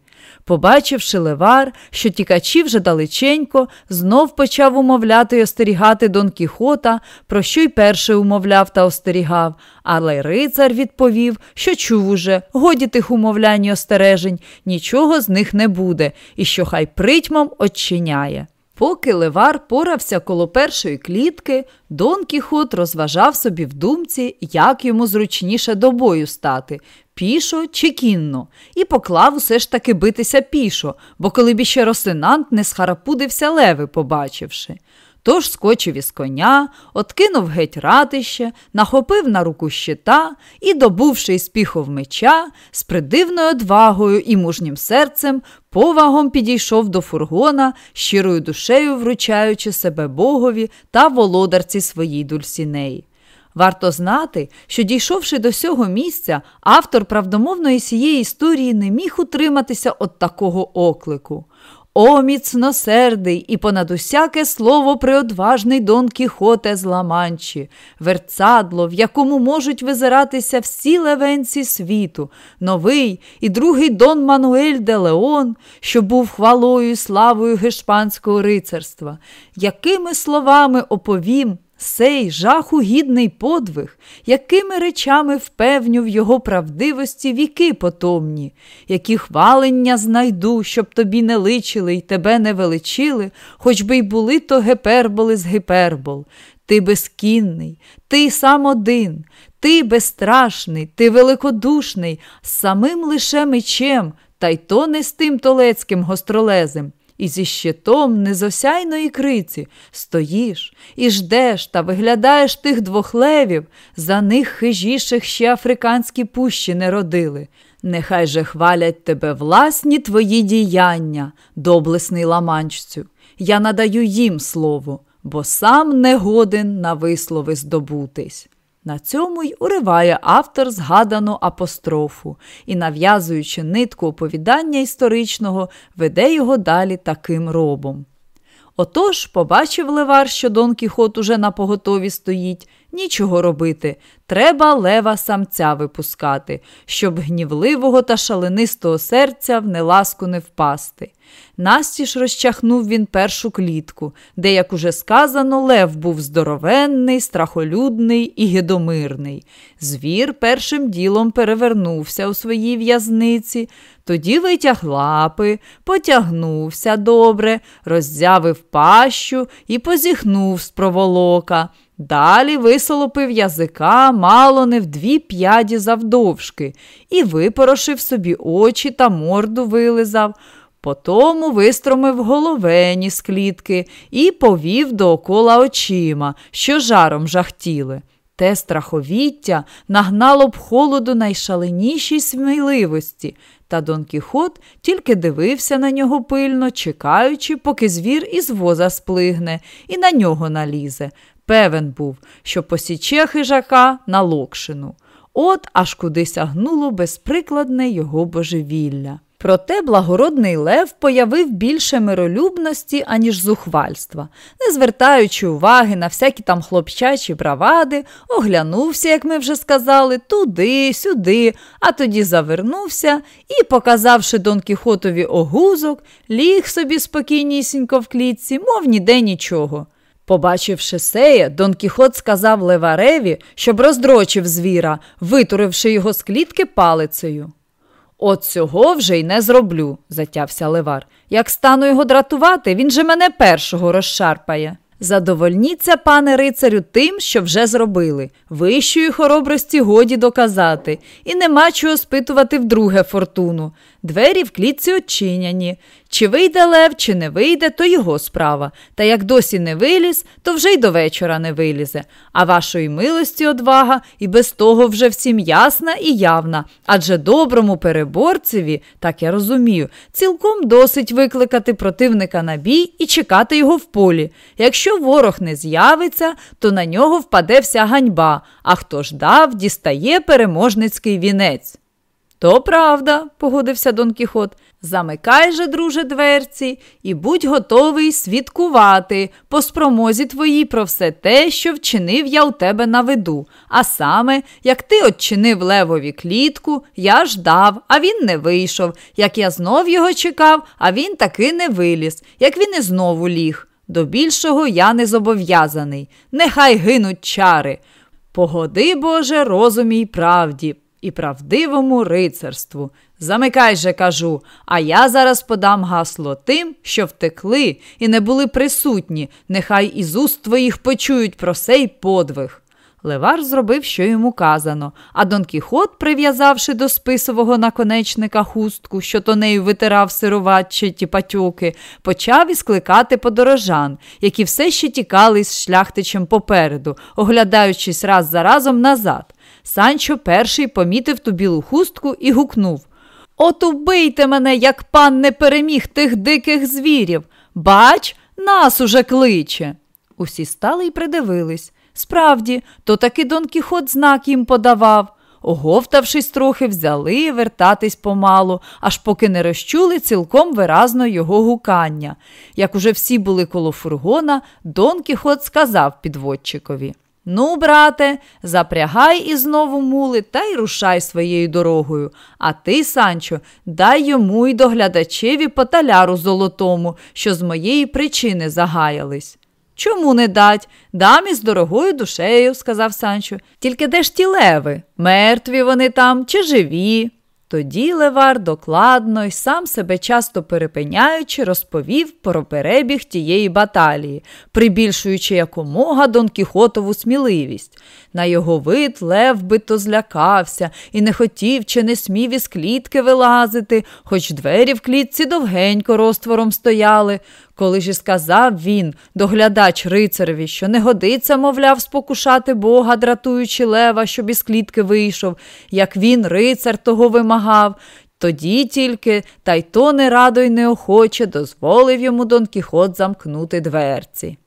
Побачивши левар, що тікачі вже далеченько, знов почав умовляти й остерігати Дон Кіхота, про що й перше умовляв та остерігав, але рицар відповів, що чув уже, годі тих умовлянь і остережень, нічого з них не буде, і що хай притьмом очиняє. Поки левар порався коло першої клітки, Дон Кіхот розважав собі в думці, як йому зручніше до бою стати пішо чи кінно, і поклав усе ж таки битися пішо, бо коли б іще Росинант не схарапудився леви, побачивши. Тож скочив із коня, откинув геть ратище, нахопив на руку щита і, добувши із піхов меча, з придивною одвагою і мужнім серцем, повагом підійшов до фургона, щирою душею вручаючи себе богові та володарці своїй дульсінеї. Варто знати, що, дійшовши до сього місця, автор правдомовної сієї історії не міг утриматися від такого оклику. О, міцносердий і понад усяке слово приодважний Дон Кіхоте з Ламанчі, верцадло, в якому можуть визиратися всі левенці світу, новий і другий Дон Мануель де Леон, що був хвалою і славою гешпанського рицарства, якими словами оповім Сей жаху гідний подвиг, якими речами впевню в його правдивості віки потомні, які хвалення знайду, щоб тобі не личили й тебе не величили, хоч би й були то геперболи з гіпербол. Ти безкінний, ти сам один, ти безстрашний, ти великодушний, самим лише мечем, та й то не з тим толецьким гостролезем і зі щитом незосяйної криці стоїш і ждеш та виглядаєш тих двох левів, за них хижіших ще африканські пущі не родили. Нехай же хвалять тебе власні твої діяння, доблесний ламанчцю. Я надаю їм слово, бо сам не годен на вислови здобутись. На цьому й уриває автор згадану апострофу і, нав'язуючи нитку оповідання історичного, веде його далі таким робом. Отож, побачив левар, що Дон Кіхот уже на поготові стоїть, нічого робити. Треба лева самця випускати, щоб гнівливого та шаленистого серця в неласку не впасти. Настіж розчахнув він першу клітку, де, як уже сказано, лев був здоровенний, страхолюдний і гидомирний. Звір першим ділом перевернувся у своїй в'язниці, тоді витяг лапи, потягнувся добре, роззявив пащу і позіхнув з проволока. Далі висолопив язика мало не в дві п'яді завдовжки і випорошив собі очі та морду вилизав. Потому вистромив головені з клітки і повів доокола очима, що жаром жахтіли. Те страховіття нагнало б холоду найшаленішій сміливості, та Дон Кіхот тільки дивився на нього пильно, чекаючи, поки звір із воза сплигне і на нього налізе. Певен був, що посіче хижака на локшину. От аж куди сягнуло безприкладне його божевілля. Проте благородний Лев появив більше миролюбності, аніж зухвальства, не звертаючи уваги на всякі там хлопчачі бравади, оглянувся, як ми вже сказали, туди, сюди, а тоді завернувся і, показавши Дон Кіхотові огузок, ліг собі спокійнісінько в клітці, мов ніде нічого. Побачивши сеє, Дон Кіхот сказав Левареві, щоб роздрочив звіра, витуривши його з клітки палицею. От цього вже й не зроблю, затявся Левар. Як стану його дратувати, він же мене першого розшарпає. Задовольніться, пане рицарю, тим, що вже зробили. Вищої хоробрості годі доказати, і нема чого спитувати вдруге фортуну. Двері в клітці очиняні. Чи вийде лев, чи не вийде, то його справа. Та як досі не виліз, то вже й до вечора не вилізе. А вашої милості одвага і без того вже всім ясна і явна. Адже доброму переборцеві, так я розумію, цілком досить викликати противника на бій і чекати його в полі. Якщо ворог не з'явиться, то на нього впаде вся ганьба, а хто ж дав, дістає переможницький вінець. То правда, погодився Дон Кіхот. Замикай же, друже, дверці, і будь готовий свідкувати по спромозі твоїй про все те, що вчинив я у тебе на виду. А саме, як ти odчинив левові клітку, я ждав, а він не вийшов. Як я знов його чекав, а він таки не виліз, як він і знову ліг. До більшого я не зобов'язаний. Нехай гинуть чари. Погоди, Боже, розумі й правді і правдивому рицарству. Замикай же, кажу, а я зараз подам гасло тим, що втекли і не були присутні, нехай із уст твоїх почують про сей подвиг. Левар зробив, що йому казано, а Дон Кіхот, прив'язавши до списового наконечника хустку, що то нею витирав сироватчі патюки, почав іскликати подорожан, які все ще тікали з шляхтичем попереду, оглядаючись раз за разом назад. Санчо перший помітив ту білу хустку і гукнув От убийте мене, як пан не переміг тих диких звірів. Бач, нас уже кличе. Усі стали й придивились. Справді, то таки Дон Кіхот знак їм подавав. Оговтавшись трохи, взяли вертатись помалу, аж поки не розчули цілком виразно його гукання. Як уже всі були коло фургона, Дон Кіхот сказав підводчикові Ну, брате, запрягай і знову мули та й рушай своєю дорогою. А ти, Санчо, дай йому й доглядачеві по таляру золотому, що з моєї причини загаялись. Чому не дать? Дам із дорогою душею, сказав Санчо. Тільки де ж ті леви? Мертві вони там чи живі? Тоді Левар докладно й сам себе часто перепиняючи, розповів про перебіг тієї баталії, прибільшуючи якомога Дон Кіхотову сміливість. На його вид Лев би то злякався і не хотів чи не смів із клітки вилазити, хоч двері в клітці довгенько розтвором стояли. Коли ж і сказав він, доглядач рицареві, що не годиться, мовляв, спокушати Бога, дратуючи лева, щоб із клітки вийшов, як він, рицар, того вимагав, тоді тільки, та й то не радо й неохоче дозволив йому Дон Кіхот замкнути дверці.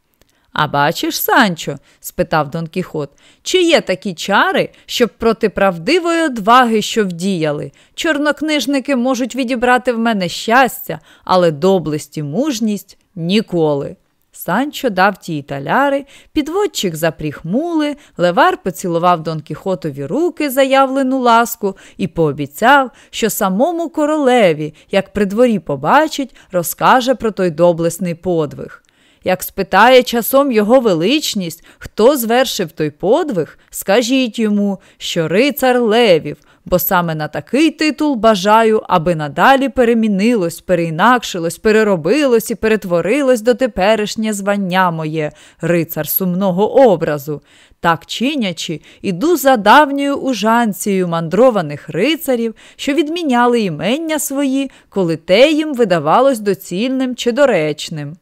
А бачиш, Санчо? спитав Дон Кіхот, чи є такі чари, щоб проти правдивої одваги, що вдіяли? Чорнокнижники можуть відібрати в мене щастя, але доблесть і мужність ніколи. Санчо дав ті таляри, підводчик запріг мули, левар поцілував Дон Кіхотові руки заявлену ласку і пообіцяв, що самому королеві, як при дворі побачить, розкаже про той доблесний подвиг. Як спитає часом його величність, хто звершив той подвиг, скажіть йому, що рицар левів, бо саме на такий титул бажаю, аби надалі перемінилось, переінакшилось, переробилось і перетворилось до теперішнє звання моє, рицар сумного образу. Так чинячи, іду за давньою ужанцією мандрованих рицарів, що відміняли імення свої, коли те їм видавалось доцільним чи доречним.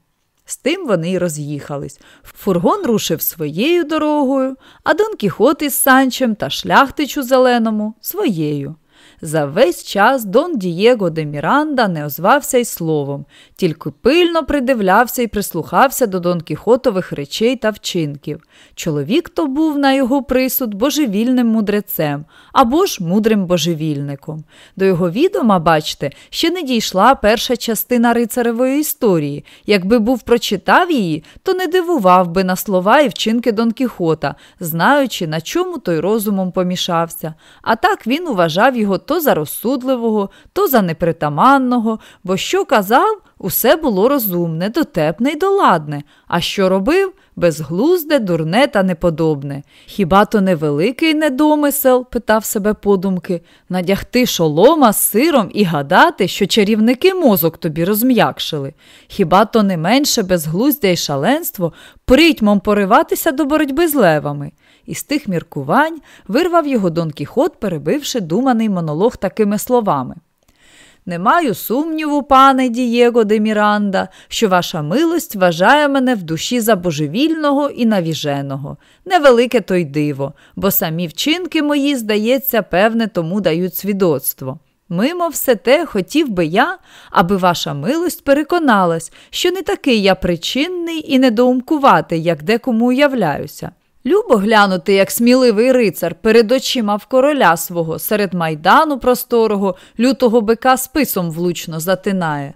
З тим вони й роз'їхались. Фургон рушив своєю дорогою, а Дон Кіхот із Санчем та шляхтичу зеленому своєю. За весь час Дон Дієго де Міранда не озвався й словом, тільки пильно придивлявся і прислухався до Дон Кіхотових речей та вчинків. Чоловік то був на його присуд божевільним мудрецем або ж мудрим божевільником. До його відома, бачте, ще не дійшла перша частина рицаревої історії. Якби був прочитав її, то не дивував би на слова і вчинки Дон Кіхота, знаючи, на чому той розумом помішався. А так він уважав його то за розсудливого, то за непритаманного, бо що казав, усе було розумне, дотепне й доладне, а що робив безглузде, дурне та неподобне. Хіба то не великий недомисел, питав себе подумки, надягти шолома з сиром і гадати, що чарівники мозок тобі розм'якшили. Хіба то не менше безглуздя й шаленство притьмом пориватися до боротьби з левами? І з тих міркувань вирвав його Дон Кіхот, перебивши думаний монолог такими словами. Не маю сумніву, пане Дієго де Міранда, що ваша милость вважає мене в душі за божевільного і навіженого. Невелике то й диво, бо самі вчинки мої, здається, певне, тому дають свідоцтво. Мимо все те хотів би я, аби ваша милость переконалась, що не такий я причинний і недоумкуватий, як декому уявляюся. Любо глянути, як сміливий рицар перед очима в короля свого серед майдану просторого, лютого бика списом влучно затинає.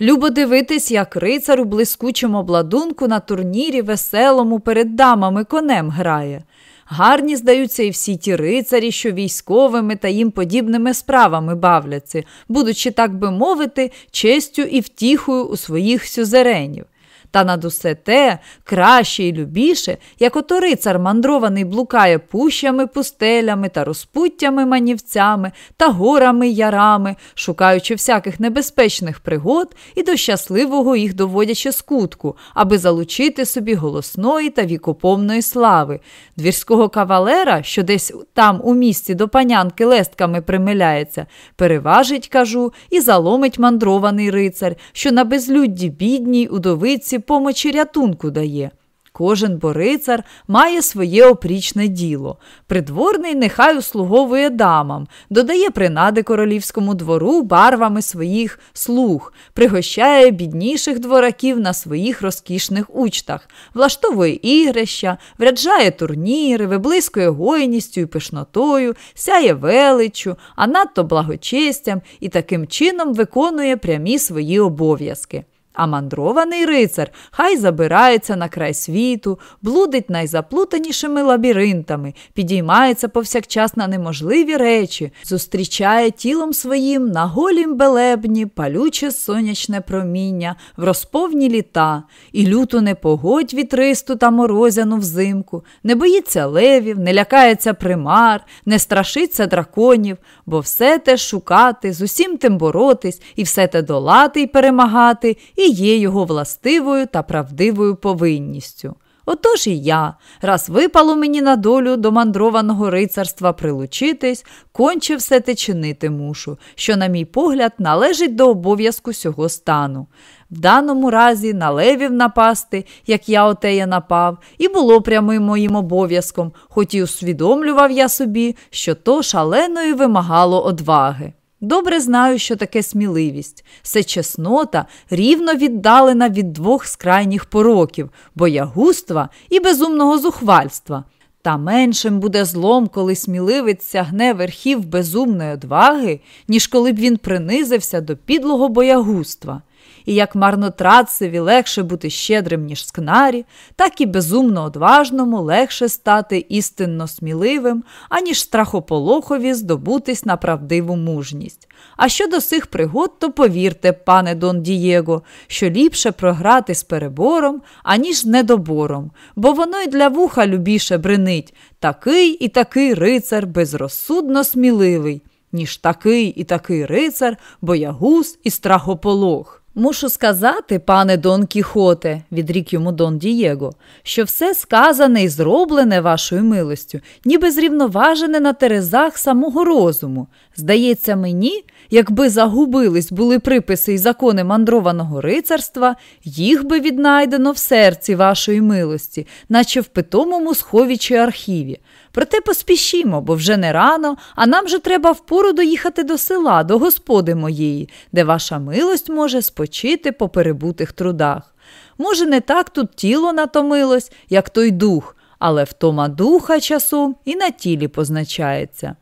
Любо дивитись, як рицар у блискучому обладунку на турнірі веселому перед дамами конем грає. Гарні здаються і всі ті рицарі, що військовими та їм подібними справами бавляться, будучи, так би мовити, честю і втіхою у своїх сюзеренів. Та над усе те краще і любіше, як ото рицар мандрований блукає пущами, пустелями та розпуттями манівцями та горами ярами, шукаючи всяких небезпечних пригод і до щасливого їх доводячи скутку, аби залучити собі голосної та вікопомної слави, двірського кавалера, що десь там у місті до панянки лестками примиляється, переважить, кажу, і заломить мандрований рицар, що на безлюдді бідній удовиці помочі рятунку дає. Кожен борицар має своє опрічне діло. Придворний нехай услуговує дамам, додає принади королівському двору барвами своїх слуг, пригощає бідніших двораків на своїх розкішних учтах, влаштовує ігрища, вряджає турніри, виблискує гойністю і пишнотою, сяє величчю, а надто благочестям і таким чином виконує прямі свої обов'язки. А мандрований рицар хай забирається на край світу, блудить найзаплутанішими лабіринтами, підіймається повсякчас на неможливі речі, зустрічає тілом своїм на голім белебні, палюче сонячне проміння, в розповні літа, і люту непогодь вітристу та морозяну взимку, не боїться левів, не лякається примар, не страшиться драконів, бо все те шукати, з усім тим боротись, і все те долати й перемагати і є його властивою та правдивою повинністю. Отож і я, раз випало мені на долю до мандрованого рицарства прилучитись, конче все те чинити мушу, що, на мій погляд, належить до обов'язку сього стану. В даному разі на левів напасти, як я отея напав, і було прямим моїм обов'язком, хоч і усвідомлював я собі, що то шаленої вимагало одваги. Добре знаю, що таке сміливість. Це чеснота рівно віддалена від двох скрайніх пороків боягузтва і безумного зухвальства. Та меншим буде злом, коли сміливець сягне верхів безумної одваги, ніж коли б він принизився до підлого боягузтва і як марнотратцеві легше бути щедрим, ніж скнарі, так і безумно одважному легше стати істинно сміливим, аніж страхополохові здобутись на правдиву мужність. А щодо сих пригод, то повірте, пане Дон Дієго, що ліпше програти з перебором, аніж з недобором, бо воно й для вуха любіше бренить такий і такий рицар безрозсудно сміливий, ніж такий і такий рицар, боягуз і страхополох. Мушу сказати, пане Дон Кіхоте, відрік йому Дон Дієго, що все сказане і зроблене вашою милостю, ніби зрівноважене на терезах самого розуму. Здається мені, якби загубились були приписи і закони мандрованого рицарства, їх би віднайдено в серці вашої милості, наче в питомому схові чи архіві. Проте поспішімо, бо вже не рано, а нам же треба впору доїхати до села, до господи моєї, де ваша милость може спочити по перебутих трудах. Може, не так тут тіло натомилось, як той дух, але втома духа часом і на тілі позначається.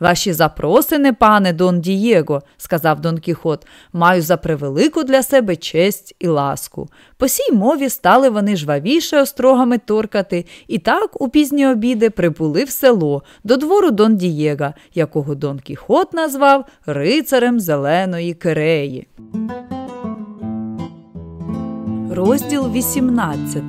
Ваші запросини, пане Дон Дієго, сказав Дон Кіхот, маю за превелику для себе честь і ласку. По сій мові стали вони жвавіше острогами торкати, і так у пізні обіди прибули в село до двору Дон Дієга, якого Дон Кіхот назвав рицарем Зеленої Киреї. Розділ 18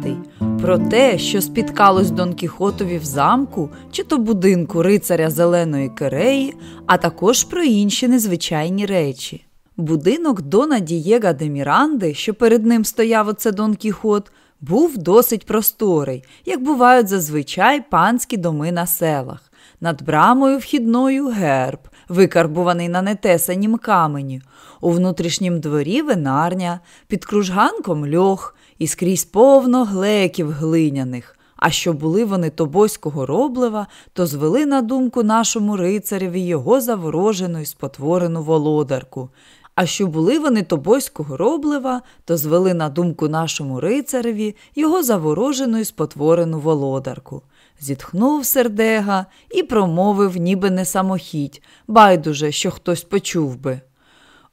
про те, що спіткалось Дон Кіхотові в замку чи то будинку рицаря Зеленої Киреї, а також про інші незвичайні речі. Будинок Дона Дієга де Міранди, що перед ним стояв оце Дон Кіхот, був досить просторий, як бувають зазвичай панські доми на селах. Над брамою вхідною герб, викарбуваний на нетесанім камені, у внутрішнім дворі винарня, під кружганком льох і скрізь повно глеків глиняних. А що були вони тобоського роблива, то звели на думку нашому рицареві його заворожену і спотворену володарку. А що були вони тобоського роблива, то звели на думку нашому рицареві його заворожену і спотворену володарку. Зітхнув сердега і промовив, ніби не самохідь, байдуже, що хтось почув би.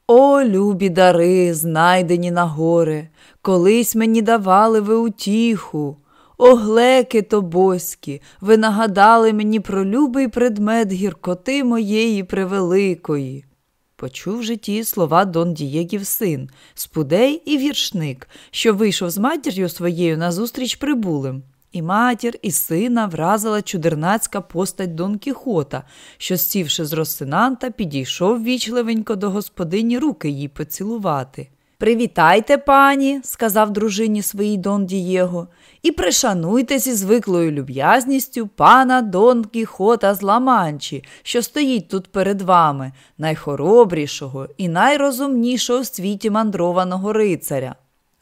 О, любі дари, знайдені на горе, колись мені давали ви утіху. О, глеки тобоські, ви нагадали мені про любий предмет гіркоти моєї превеликої. Почув же ті слова Дон Дієгів син, спудей і віршник, що вийшов з матір'ю своєю назустріч прибулим. І матір, і сина вразила чудернацька постать Дон Кіхота, що, сівши з Росинанта, підійшов вічливенько до господині руки їй поцілувати. Привітайте, пані, сказав дружині своїй Дон Дієго, і пришануйте зі звиклою люб'язністю пана Дон Кіхота з Ламанчі, що стоїть тут перед вами, найхоробрішого і найрозумнішого в світі мандрованого рицаря.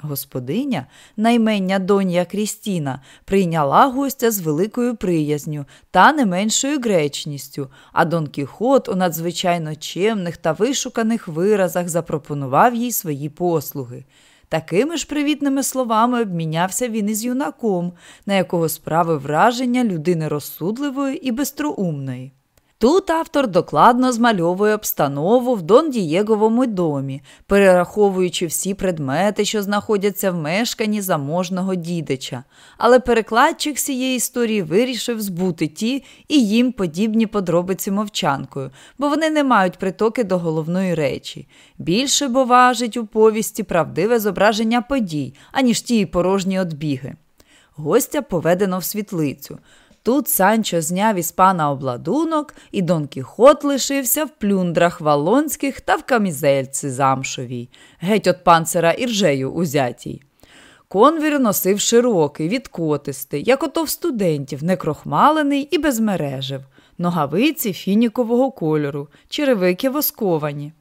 Господиня, наймення донья Крістіна, прийняла гостя з великою приязню та не меншою гречністю, а Дон Кіхот у надзвичайно чемних та вишуканих виразах запропонував їй свої послуги. Такими ж привітними словами обмінявся він із юнаком, на якого справив враження людини розсудливої і безтроумної. Тут автор докладно змальовує обстанову в Дон Дієговому домі, перераховуючи всі предмети, що знаходяться в мешканні заможного дідича. Але перекладчик цієї історії вирішив збути ті і їм подібні подробиці мовчанкою, бо вони не мають притоки до головної речі. Більше бо важить у повісті правдиве зображення подій, аніж ті порожні одбіги. Гостя поведено в світлицю. Тут Санчо зняв із пана обладунок, і Дон Кіхот лишився в плюндрах валонських та в камізельці замшовій, геть от панцера іржею узятій. Конвір носив широкий, відкотистий, як ото в студентів, некрохмалений і безмережив, ногавиці фінікового кольору, черевики восковані.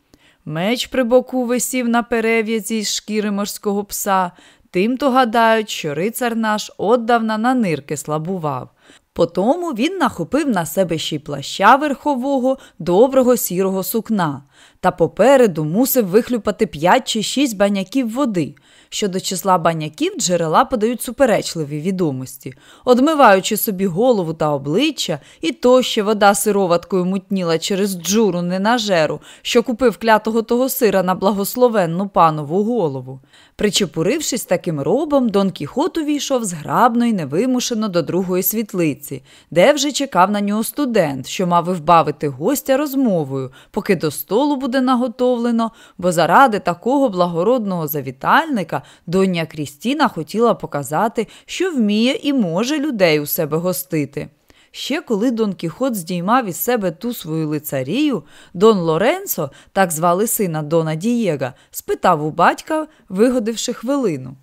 Меч при боку висів на перев'язі з шкіри морського пса, тим то гадають, що рицар наш отдавна на нирки слабував. Потому він нахопив на себе ще й плаща верхового, доброго сірого сукна, та попереду мусив вихлюпати п'ять чи шість баняків води. Щодо числа баняків, джерела подають суперечливі відомості, одмиваючи собі голову та обличчя, і то ще вода сироваткою мутніла через джуру ненажеру, що купив клятого того сира на благословенну панову голову. Причепурившись таким робом, Дон Кіхот увійшов зграбно й невимушено до другої світлиці, де вже чекав на нього студент, що мав вбавити гостя розмовою, поки до столу буде наготовлено, бо заради такого благородного завітальника доня Крістіна хотіла показати, що вміє і може людей у себе гостити. Ще коли Дон Кіхот здіймав із себе ту свою лицарію, Дон Лоренцо, так звали сина Дона Дієга, спитав у батька, вигодивши хвилину.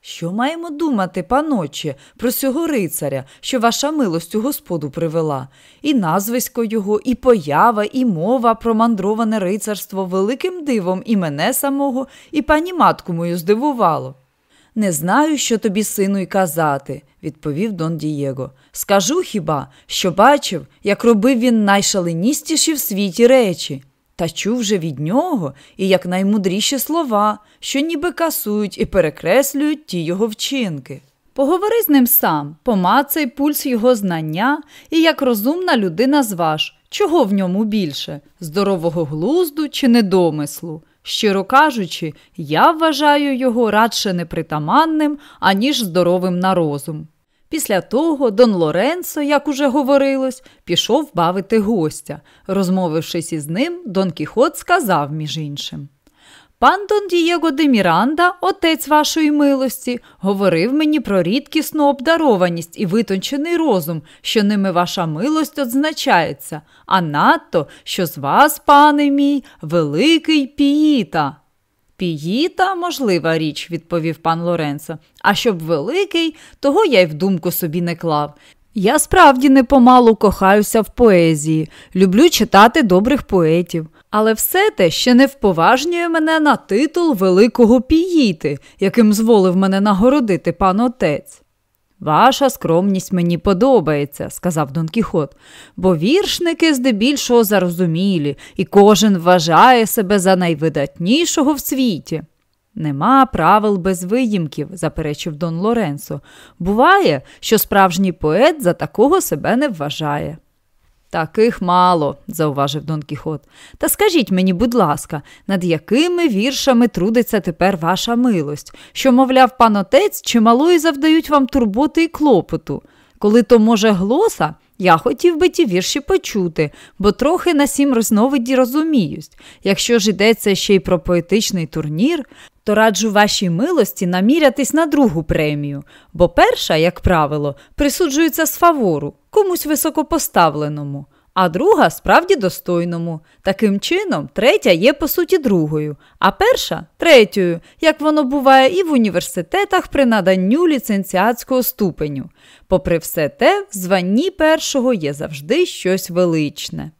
Що маємо думати, паноче, про сього рицаря, що ваша милость у господу привела, і назвисько його, і поява, і мова про мандроване рицарство великим дивом і мене самого, і пані матку мою здивувало. Не знаю, що тобі, сину, й казати, відповів Дон Дієго. Скажу хіба, що бачив, як робив він найшаленістіші в світі речі, та чув же від нього і як наймудріші слова, що ніби касують і перекреслюють ті його вчинки. Поговори з ним сам, помацай пульс його знання, і як розумна людина зваж, Чого в ньому більше здорового глузду чи недомислу? Щиро кажучи, я вважаю його радше непритаманним, аніж здоровим на розум. Після того Дон Лоренцо, як уже говорилось, пішов бавити гостя. Розмовившись із ним, Дон Кіхот сказав між іншим. Пан Дон Дієго де Міранда, отець вашої милості, говорив мені про рідкісну обдарованість і витончений розум, що ними ваша милость означається, а надто, що з вас, пане мій, великий піїта. Піїта, можлива річ, відповів пан Лоренцо. А щоб великий, того я й в думку собі не клав. Я справді непомалу кохаюся в поезії, люблю читати добрих поетів. Але все те ще не вповажнює мене на титул великого піїти, яким зволив мене нагородити пан отець. Ваша скромність мені подобається, сказав Дон Кіхот, бо віршники здебільшого зарозумілі, і кожен вважає себе за найвидатнішого в світі. Нема правил без виїмків, заперечив Дон Лоренцо. Буває, що справжній поет за такого себе не вважає. Таких мало, зауважив Дон Кіхот. Та скажіть мені, будь ласка, над якими віршами трудиться тепер ваша милость, що, мовляв, пан отець чималої завдають вам турботи і клопоту? Коли то, може, глоса, я хотів би ті вірші почути, бо трохи на сім розновиді розуміюсь. Якщо ж йдеться ще й про поетичний турнір, то раджу вашій милості намірятись на другу премію, бо перша, як правило, присуджується з фавору, комусь високопоставленому, а друга справді достойному. Таким чином, третя є по суті другою, а перша третьою, як воно буває і в університетах при наданню ліцензіатського ступеню. Попри все те, в званні першого є завжди щось величне.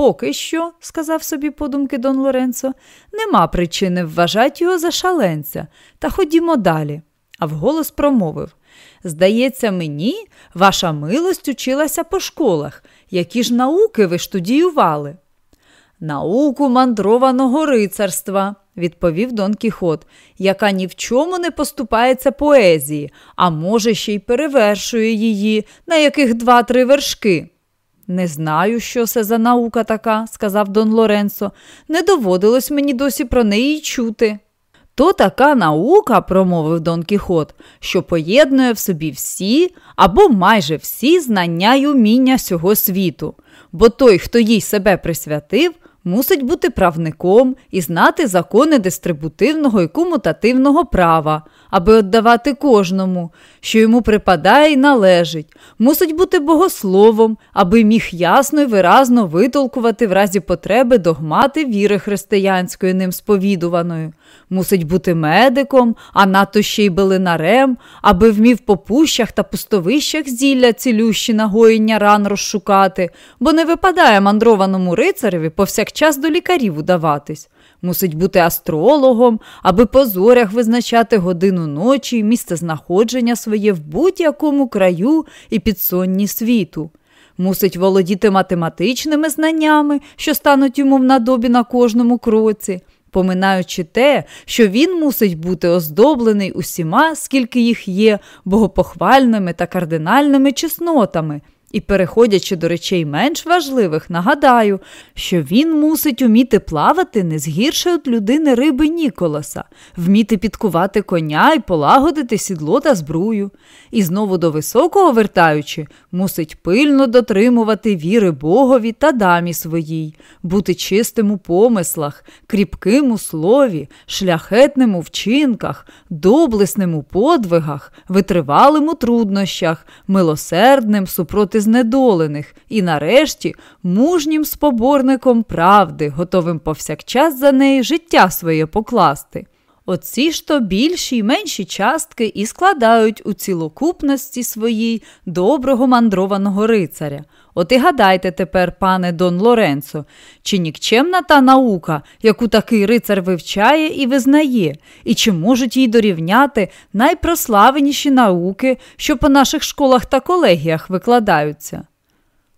Поки що, сказав собі подумки Дон Лоренцо, нема причини вважати його за шаленця, та ходімо далі. А вголос промовив Здається, мені, ваша милость училася по школах. Які ж науки ви студіювали? Науку мандрованого рицарства, відповів Дон Кіхот, яка ні в чому не поступається поезії, а може, ще й перевершує її на яких два-три вершки. Не знаю, що це за наука така, сказав Дон Лоренцо. Не доводилось мені досі про неї чути. То така наука, промовив Дон Кіхот, що поєднує в собі всі або майже всі знання й уміння цього світу, бо той, хто їй себе присвятив, мусить бути правником і знати закони дистрибутивного і комутативного права, аби віддавати кожному, що йому припадає і належить, мусить бути богословом, аби міг ясно і виразно витолкувати в разі потреби догмати віри християнської ним сповідуваною, мусить бути медиком, а надто ще й белинарем, аби вмів по пущах та пустовищах зілля цілющі нагоєння ран розшукати, бо не випадає мандрованому рицареві повсякчас до лікарів удаватись мусить бути астрологом, аби по зорях визначати годину ночі місце знаходження своє в будь-якому краю і підсонні світу. Мусить володіти математичними знаннями, що стануть йому в надобі на кожному кроці, поминаючи те, що він мусить бути оздоблений усіма, скільки їх є, богопохвальними та кардинальними чеснотами. І, переходячи до речей менш важливих, нагадаю, що він мусить уміти плавати не згірше від людини риби Ніколаса, вміти підкувати коня і полагодити сідло та збрую. І знову до високого вертаючи, мусить пильно дотримувати віри Богові та дамі своїй, бути чистим у помислах, кріпким у слові, шляхетним у вчинках, доблесним у подвигах, витривалим у труднощах, милосердним супроти знедолених і, нарешті, мужнім споборником правди, готовим повсякчас за неї життя своє покласти. Оці ж то більші й менші частки і складають у цілокупності своїй доброго мандрованого рицаря. От і гадайте тепер, пане Дон Лоренцо, чи нікчемна та наука, яку такий рицар вивчає і визнає, і чи можуть їй дорівняти найпрославеніші науки, що по наших школах та колегіях викладаються?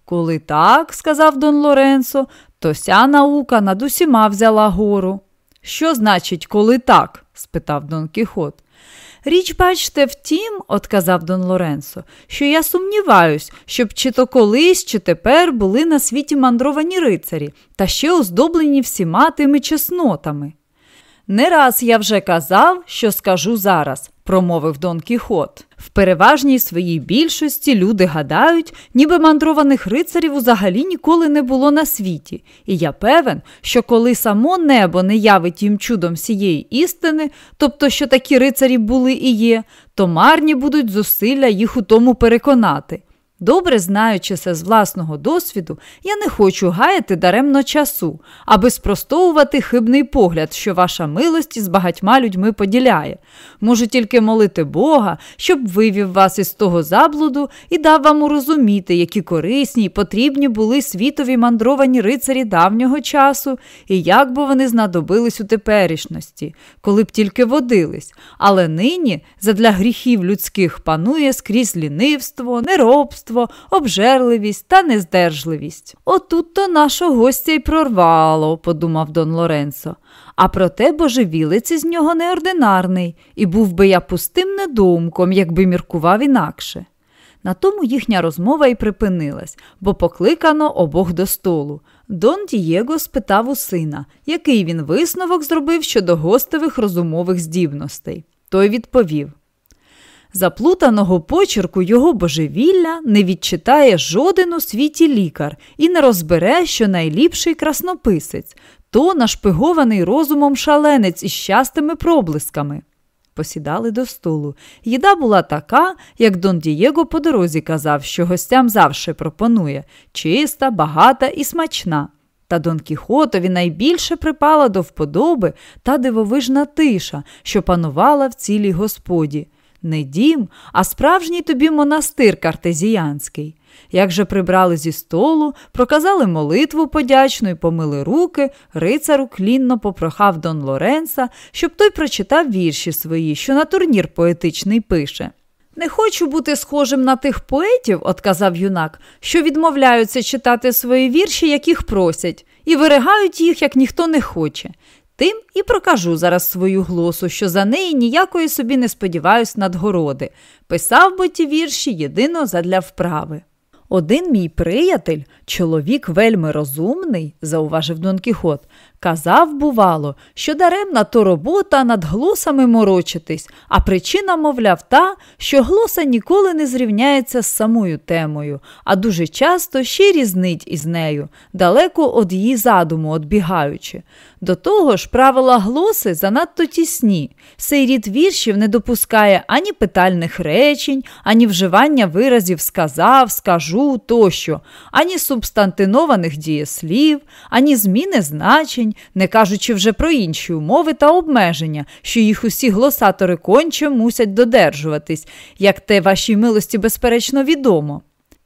Коли так, сказав Дон Лоренцо, то ся наука над усіма взяла гору. Що значить, коли так? спитав Дон Кіхот. Річ, бачте, втім, отказав Дон Лоренцо, що я сумніваюсь, щоб чи то колись, чи тепер були на світі мандровані рицарі, та ще оздоблені всіма тими чеснотами. Не раз я вже казав, що скажу зараз, промовив Дон Кіхот. В переважній своїй більшості люди гадають, ніби мандрованих рицарів взагалі ніколи не було на світі, і я певен, що коли само небо не явить їм чудом всієї істини, тобто що такі рицарі були і є, то марні будуть зусилля їх у тому переконати. Добре знаючи це з власного досвіду, я не хочу гаяти даремно часу, аби спростовувати хибний погляд, що ваша милость із багатьма людьми поділяє. Можу тільки молити Бога, щоб вивів вас із того заблуду і дав вам урозуміти, які корисні й потрібні були світові мандровані рицарі давнього часу, і як би вони знадобились у теперішності, коли б тільки водились. Але нині задля гріхів людських панує скрізь лінивство, неробство лукавство, обжерливість та нездержливість. Отут то нашого гостя й прорвало, подумав Дон Лоренцо. А проте божевілець із нього неординарний, і був би я пустим недоумком, якби міркував інакше. На тому їхня розмова й припинилась, бо покликано обох до столу. Дон Дієго спитав у сина, який він висновок зробив щодо гостевих розумових здібностей. Той відповів Заплутаного почерку його божевілля не відчитає жоден у світі лікар і не розбере, що найліпший краснописець, то нашпигований розумом шаленець із щастими проблисками. Посідали до столу. Їда була така, як Дон Дієго по дорозі казав, що гостям завше пропонує чиста, багата і смачна. Та Дон Кіхотові найбільше припала до вподоби та дивовижна тиша, що панувала в цілій господі не дім, а справжній тобі монастир картезіянський. Як же прибрали зі столу, проказали молитву подячну і помили руки, рицару клінно попрохав Дон Лоренса, щоб той прочитав вірші свої, що на турнір поетичний пише. Не хочу бути схожим на тих поетів, отказав юнак, що відмовляються читати свої вірші, яких просять, і виригають їх, як ніхто не хоче. Тим і прокажу зараз свою глосу, що за неї ніякої собі не сподіваюсь надгороди. Писав би ті вірші єдино задля вправи. Один мій приятель, чоловік вельми розумний, зауважив Дон Кіхот, казав, бувало, що даремна то робота над глосами морочитись, а причина, мовляв, та, що глоса ніколи не зрівняється з самою темою, а дуже часто ще різнить із нею, далеко від її задуму одбігаючи. До того ж, правила глоси занадто тісні. Цей рід віршів не допускає ані питальних речень, ані вживання виразів сказав, скажу тощо, ані субстантинованих дієслів, ані зміни значень, не кажучи вже про інші умови та обмеження, що їх усі глосатори конче мусять додержуватись, як те вашій милості безперечно відомо.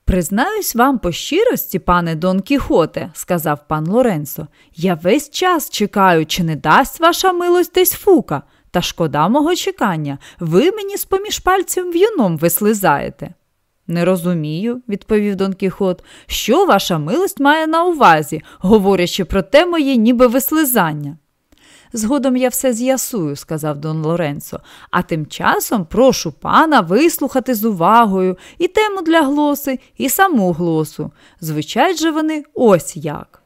Признаюсь вам по щирості, пане Дон Кіхоте, сказав пан Лоренцо, я весь час чекаю, чи не дасть ваша милость десь фука, та шкода мого чекання, ви мені з поміж пальцем в'юном вислизаєте. Не розумію, відповів Дон Кіхот, що ваша милость має на увазі, говорячи про те моє ніби вислизання. Згодом я все з'ясую, сказав Дон Лоренцо, а тим часом прошу пана вислухати з увагою і тему для глоси, і саму глосу. Звучать же вони ось як.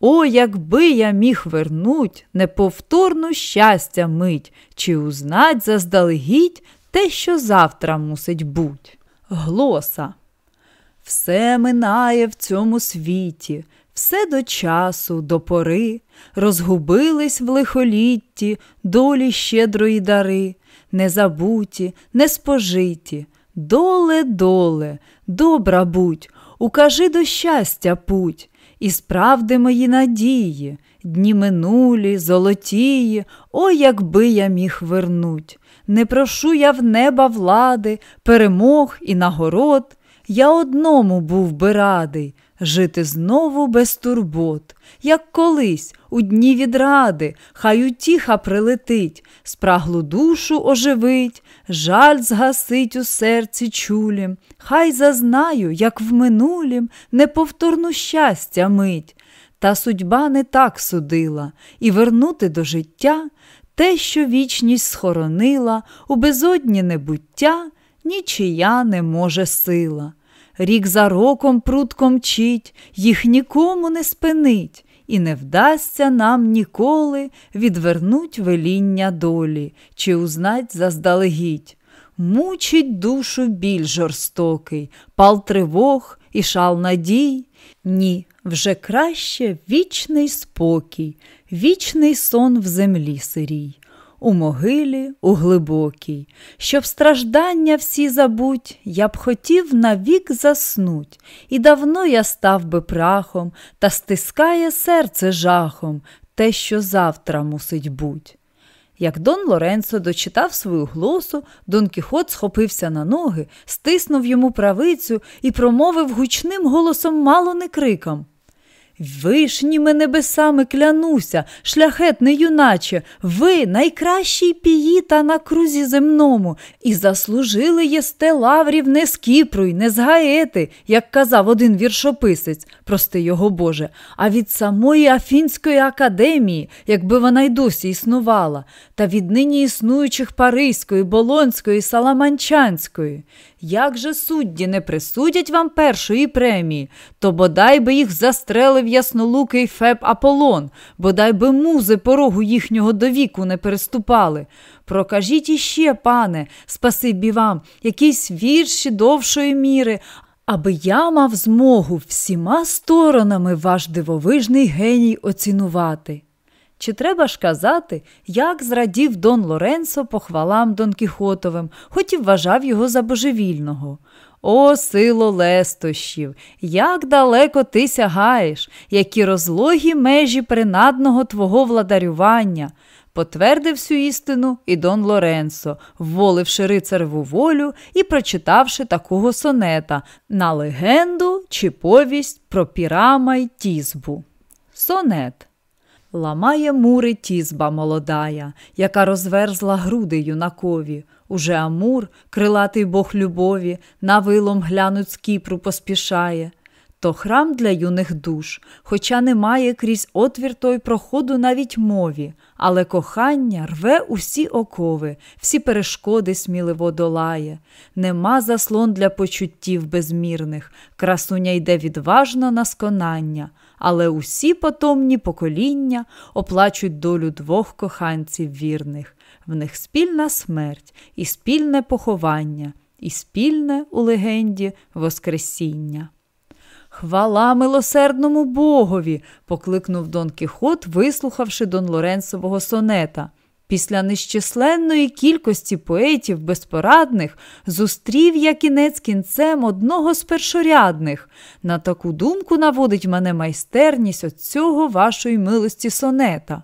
О, якби я міг вернуть неповторну щастя мить, чи узнать заздалегідь те, що завтра мусить буть. Глоса. Все минає в цьому світі, все до часу, до пори, розгубились в лихолітті долі щедрої дари, незабуті, неспожиті, доле, доле, добра будь, укажи до щастя путь, і справди мої надії, дні минулі, золотії, о, якби я міг вернуть. Не прошу я в неба влади, перемог і нагород. Я одному був би радий жити знову без турбот, як колись у дні відради, хай утіха прилетить, спраглу душу оживить, жаль згасить у серці чулім, хай зазнаю, як в минулім, неповторну щастя мить. Та судьба не так судила, і вернути до життя те, що вічність схоронила, у безодні небуття, нічия не може сила. Рік за роком прутко мчить, їх нікому не спинить, і не вдасться нам ніколи відвернуть веління долі чи узнать заздалегідь. Мучить душу біль жорстокий, пал тривог і шал надій. Ні, вже краще вічний спокій, вічний сон в землі сирій, у могилі, у глибокій, щоб страждання всі забуть, я б хотів навік заснуть, і давно я став би прахом, та стискає серце жахом те, що завтра мусить буть. Як Дон Лоренцо дочитав свою глосу, Дон Кіхот схопився на ноги, стиснув йому правицю і промовив гучним голосом мало не криком. Вишніми небесами клянуся, шляхетний юначе, ви найкращі піїта на крузі земному, і заслужили єсте лаврів не з Кіпру й не з Гаети, як казав один віршописець, прости його Боже, а від самої Афінської академії, якби вона й досі існувала, та від нині існуючих Паризької, Болонської, Саламанчанської. Як же судді не присудять вам першої премії, то бодай би їх застрелив яснолукий Феб Аполлон, бодай би музи порогу їхнього до віку не переступали. Прокажіть іще, пане, спасибі вам, якісь вірші довшої міри, аби я мав змогу всіма сторонами ваш дивовижний геній оцінувати. Чи треба ж казати, як зрадів Дон Лоренцо похвалам Дон Кіхотовим, хоч і вважав його за божевільного. О, сило лестощів, як далеко ти сягаєш, які розлогі межі принадного твого владарювання. Потвердив цю істину і Дон Лоренцо, вволивши рицареву волю і прочитавши такого сонета на легенду чи повість про пірама й тізбу. Сонет. Ламає мури тізба молодая, яка розверзла груди юнакові. Уже Амур, крилатий бог любові, на вилом глянуть з Кіпру поспішає. То храм для юних душ, хоча немає крізь отвір той проходу навіть мові, але кохання рве усі окови, всі перешкоди сміливо долає. Нема заслон для почуттів безмірних, красуня йде відважно на сконання, але усі потомні покоління оплачуть долю двох коханців вірних. В них спільна смерть і спільне поховання, і спільне у легенді Воскресіння. Хвала милосердному Богові, покликнув Дон Кіхот, вислухавши Дон Лоренцового сонета. Після нещисленної кількості поетів безпорадних зустрів я кінець кінцем одного з першорядних. На таку думку наводить мене майстерність от цього вашої милості сонета.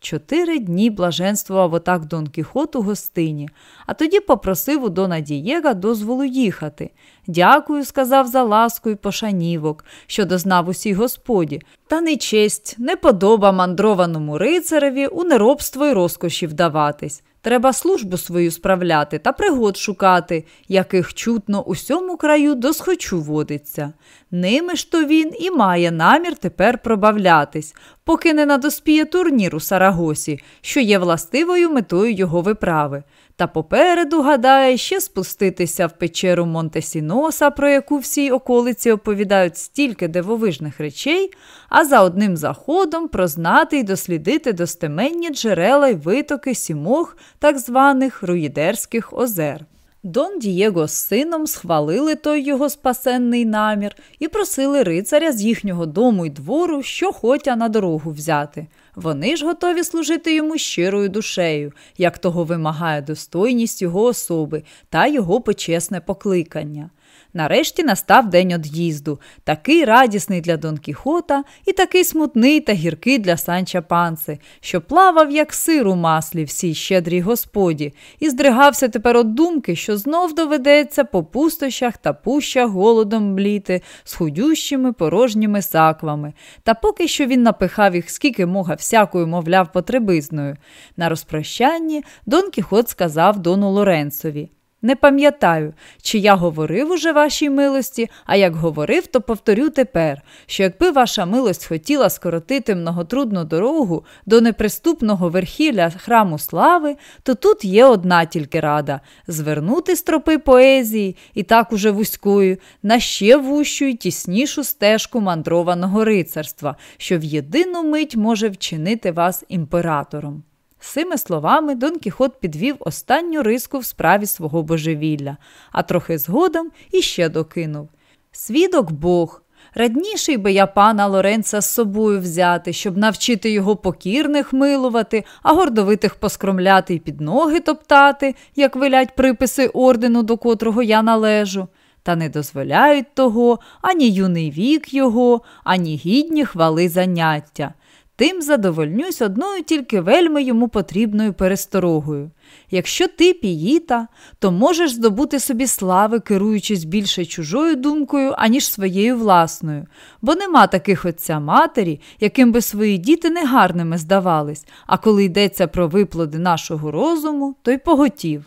Чотири дні блаженствував отак Дон Кіхот у гостині, а тоді попросив у Дона Дієга дозволу їхати. Дякую, сказав за ласку й пошанівок, що дознав усій господі, та не честь, не подоба мандрованому рицареві у неробство й розкоші вдаватись. Треба службу свою справляти та пригод шукати, яких чутно усьому краю досхочу водиться. Ними ж то він і має намір тепер пробавлятись, поки не надоспіє турнір у Сарагосі, що є властивою метою його виправи. Та попереду гадає ще спуститися в печеру Монтесіноса, про яку всі околиці оповідають стільки дивовижних речей, а за одним заходом прознати й дослідити достеменні джерела й витоки сімох так званих руїдерських озер. Дон Дієго з сином схвалили той його спасенний намір і просили рицаря з їхнього дому й двору, що хотя на дорогу взяти. Вони ж готові служити йому щирою душею, як того вимагає достойність його особи та його почесне покликання. Нарешті настав день од'їзду, такий радісний для Дон Кіхота і такий смутний та гіркий для Санча Панци, що плавав, як сир у маслі всій щедрій господі, і здригався тепер от думки, що знов доведеться по пустощах та пущах голодом мліти з худющими порожніми саквами. Та поки що він напихав їх, скільки мога всякою, мовляв, потребизною. На розпрощанні Дон Кіхот сказав Дону Лоренцові Не пам'ятаю, чи я говорив уже вашій милості, а як говорив, то повторю тепер, що якби ваша милость хотіла скоротити многотрудну дорогу до неприступного верхівля храму слави, то тут є одна тільки рада звернути стропи поезії і так уже вузькою на ще вущу й тіснішу стежку мандрованого рицарства, що в єдину мить може вчинити вас імператором. Цими словами Дон Кіхот підвів останню риску в справі свого божевілля, а трохи згодом іще докинув Свідок Бог. Радніший би я пана Лоренца з собою взяти, щоб навчити його покірних милувати, а гордовитих поскромляти й під ноги топтати, як велять приписи ордену, до котрого я належу. Та не дозволяють того ані юний вік його, ані гідні хвали заняття. Тим задовольнюсь одною тільки вельми йому потрібною пересторогою. Якщо ти піїта, то можеш здобути собі слави, керуючись більше чужою думкою, аніж своєю власною, бо нема таких отця матері, яким би свої діти негарними здавались, а коли йдеться про виплоди нашого розуму, то й поготів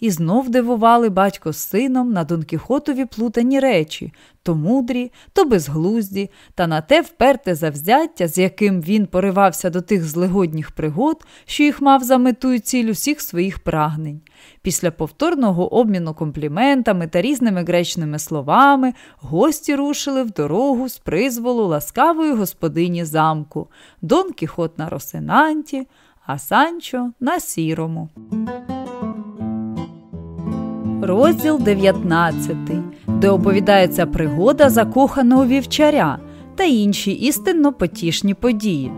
і знов дивували батько з сином на Дон Кіхотові плутані речі то мудрі, то безглузді, та на те вперте завзяття, з яким він поривався до тих злегодніх пригод, що їх мав за мету й ціль усіх своїх прагнень. Після повторного обміну компліментами та різними гречними словами гості рушили в дорогу з призволу ласкавої господині замку, Дон Кіхот на Росинанті, а Санчо на сірому. Розділ 19, де оповідається пригода закоханого вівчаря та інші істинно потішні події.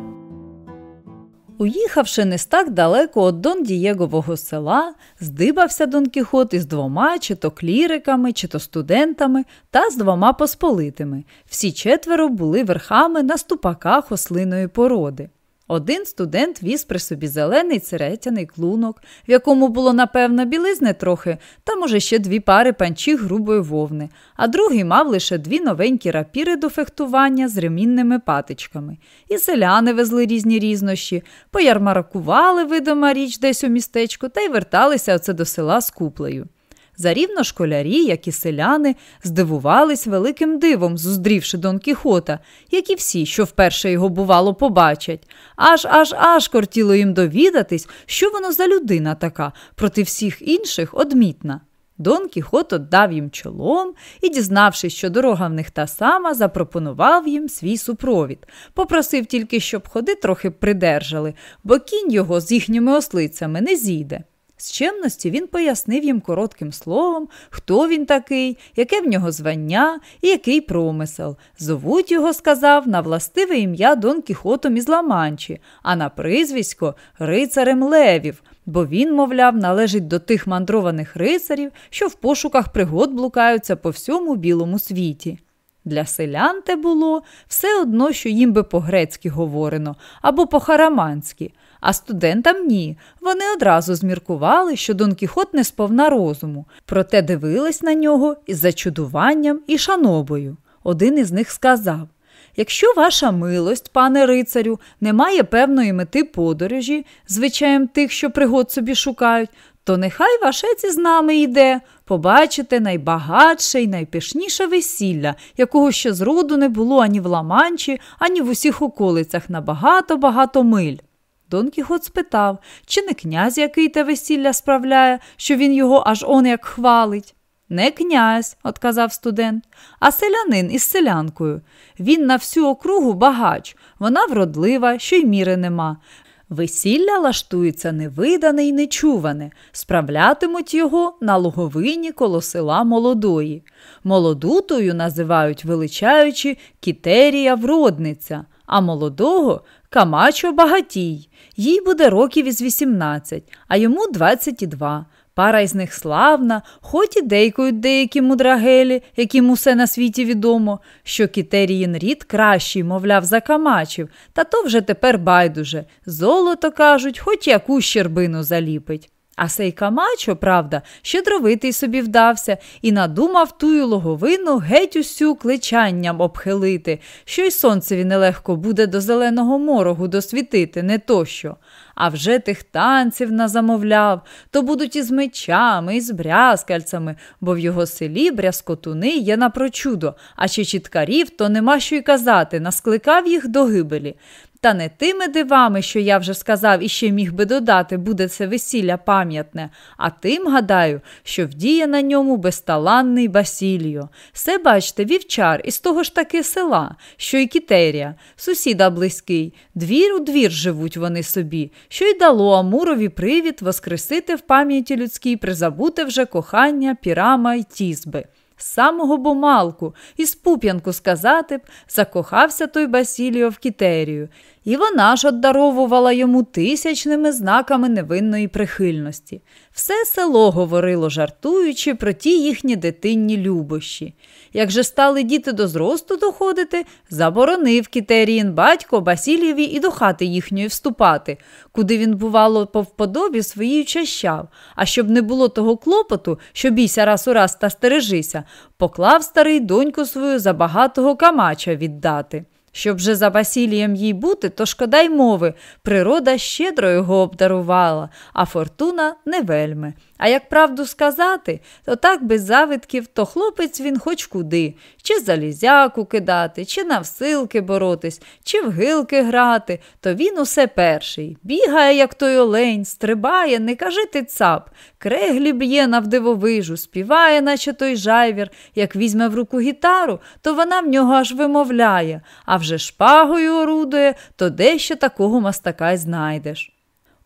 Уїхавши не так далеко від Дон Дієгового села, здибався Дон Кіхот із двома чи то кліриками, чи то студентами та з двома посполитими. Всі четверо були верхами на ступаках ослиної породи. Один студент віз при собі зелений церетяний клунок, в якому було, напевно, білизни трохи, та, може, ще дві пари панчіх грубої вовни, а другий мав лише дві новенькі рапіри до фехтування з ремінними патичками. І селяни везли різні різнощі, поярмаркували видима річ десь у містечку та й верталися оце до села з куплею. Зарівно школярі, як і селяни, здивувались великим дивом, зустрівши Дон Кіхота, як і всі, що вперше його, бувало, побачать. Аж аж аж кортіло їм довідатись, що воно за людина така, проти всіх інших одмітна. Дон Кіхот отдав їм чолом і, дізнавшись, що дорога в них та сама, запропонував їм свій супровід. Попросив тільки, щоб ходи трохи придержали, бо кінь його з їхніми ослицями не зійде. З чемності він пояснив їм коротким словом, хто він такий, яке в нього звання і який промисел. Зовуть його, сказав, на властиве ім'я Дон Кіхотом із Ламанчі, а на призвісько рицарем Левів, бо він, мовляв, належить до тих мандрованих рицарів, що в пошуках пригод блукаються по всьому білому світі. Для селян те було все одно, що їм би по-грецьки говорено або по-хараманськи – а студентам ні. Вони одразу зміркували, що Дон Кіхот не сповна розуму, проте дивились на нього із зачудуванням і шанобою. Один із них сказав Якщо ваша милость, пане рицарю, не має певної мети подорожі, звичаєм тих, що пригод собі шукають, то нехай вашеці з нами йде, побачите найбагатше і найпишніше весілля, якого ще зроду не було ані в Ламанчі, ані в усіх околицях на багато-багато миль. Дон Кіхот спитав, чи не князь який те весілля справляє, що він його аж он як хвалить. Не князь, отказав студент, а селянин із селянкою. Він на всю округу багач, вона вродлива, що й міри нема. Весілля лаштується невидане й нечуване, справлятимуть його на луговині коло села молодої. Молодутою називають величаючи кітерія вродниця, а молодого Камачо багатій. Їй буде років із 18, а йому 22. Пара із них славна, хоч і дейкують деякі мудрагелі, яким усе на світі відомо, що кітеріїн рід кращий, мовляв, за камачів, та то вже тепер байдуже. Золото кажуть, хоч яку щербину заліпить. А сей Камачо, правда, щедровитий собі вдався і надумав тую логовину геть усю кличанням обхилити, що й сонцеві нелегко буде до зеленого морогу досвітити, не тощо. а вже тих танців назамовляв, то будуть із мечами, і з брязкальцями, бо в його селі брязкотуни є напрочудо, а ще чіткарів, то нема що й казати, наскликав їх до гибелі. Та не тими дивами, що я вже сказав і ще міг би додати, буде це весілля пам'ятне, а тим, гадаю, що вдіє на ньому безталанний Басіліо. Все, бачте, вівчар із того ж таки села, що й Кітерія, сусіда близький, двір у двір живуть вони собі, що й дало Амурові привід воскресити в пам'яті людській призабуте вже кохання пірама й тізби. З самого бомалку, і пуп'янку сказати б, закохався той Басіліо в Кітерію, і вона ж отдаровувала йому тисячними знаками невинної прихильності. Все село говорило, жартуючи про ті їхні дитинні любощі. Як же стали діти до зросту доходити, заборонив Кітеріїн батько Басілєві і до хати їхньої вступати, куди він, бувало, по вподобі своїй чащав. А щоб не було того клопоту, що бійся раз у раз та стережися, поклав старий доньку свою за багатого камача віддати. Щоб же за Васілієм їй бути, то шкода й мови. Природа щедро його обдарувала, а фортуна не вельми. А як правду сказати, то так без завитків, то хлопець він хоч куди, чи залізяку кидати, чи навсилки боротись, чи в гилки грати, то він усе перший. Бігає, як той олень, стрибає, не кажи ти цап, креглі б'є навдивовижу, співає, наче той жайвір. Як візьме в руку гітару, то вона в нього аж вимовляє, а вже шпагою орудує, то дещо такого мастака й знайдеш.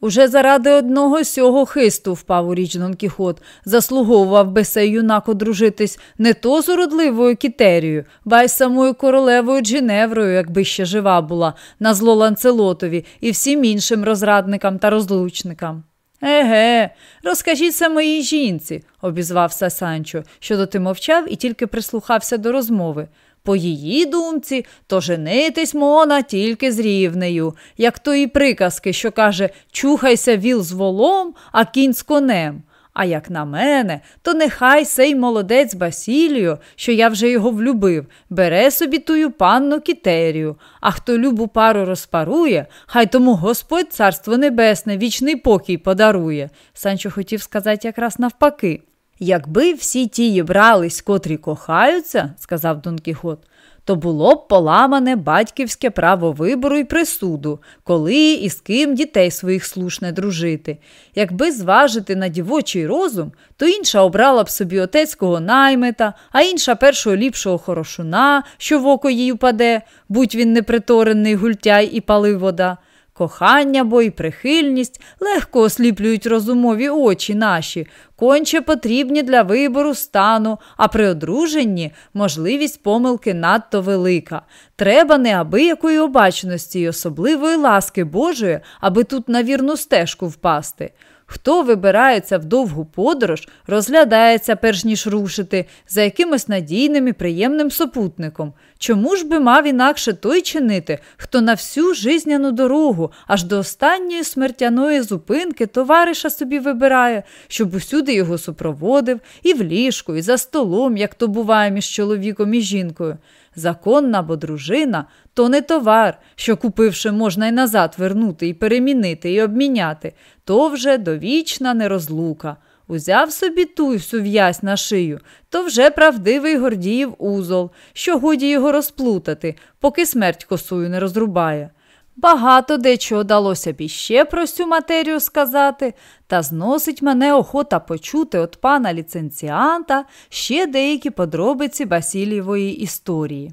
Уже заради одного сього хисту впав у річ Дон Кіхот, заслуговував би сей юнак одружитись не то з уродливою кітерією, ба й самою королевою Джиневрою, якби ще жива була, на зло Ланцелотові і всім іншим розрадникам та розлучникам. Еге, розкажіться моїй жінці, обізвався Санчо, що доти мовчав і тільки прислухався до розмови. По її думці, то женитись мона тільки з рівнею, як тої приказки, що каже чухайся віл з волом, а кінь з конем. А як на мене, то нехай сей молодець Басіліо, що я вже його влюбив, бере собі тую панну кітерію, а хто любу пару розпарує, хай тому Господь царство небесне, вічний покій подарує. Санчо хотів сказати якраз навпаки. Якби всі ті брались, котрі кохаються, сказав Дон Кіхот, то було б поламане батьківське право вибору і присуду, коли і з ким дітей своїх слушне дружити. Якби зважити на дівочий розум, то інша обрала б собі отецького наймита, а інша першого ліпшого хорошуна, що в око їй упаде, будь він неприторений гультяй і палив вода. Кохання бо й прихильність легко осліплюють розумові очі наші, конче потрібні для вибору стану, а при одруженні можливість помилки надто велика. Треба неабиякої обачності й особливої ласки Божої, аби тут на вірну стежку впасти. Хто вибирається в довгу подорож, розглядається, перш ніж рушити, за якимось надійним і приємним супутником. Чому ж би мав інакше той чинити, хто на всю жизняну дорогу, аж до останньої смертяної зупинки товариша собі вибирає, щоб усюди його супроводив, і в ліжку, і за столом, як то буває між чоловіком і жінкою. Законна бо дружина то не товар, що купивши, можна й назад вернути, і перемінити, і обміняти, то вже довічна нерозлука. Узяв собі ту сув'язь на шию, то вже правдивий Гордіїв узол, що годі його розплутати, поки смерть косою не розрубає. Багато дечого далося б іще про цю матерію сказати, та зносить мене охота почути от пана ліценціанта ще деякі подробиці Басілєвої історії.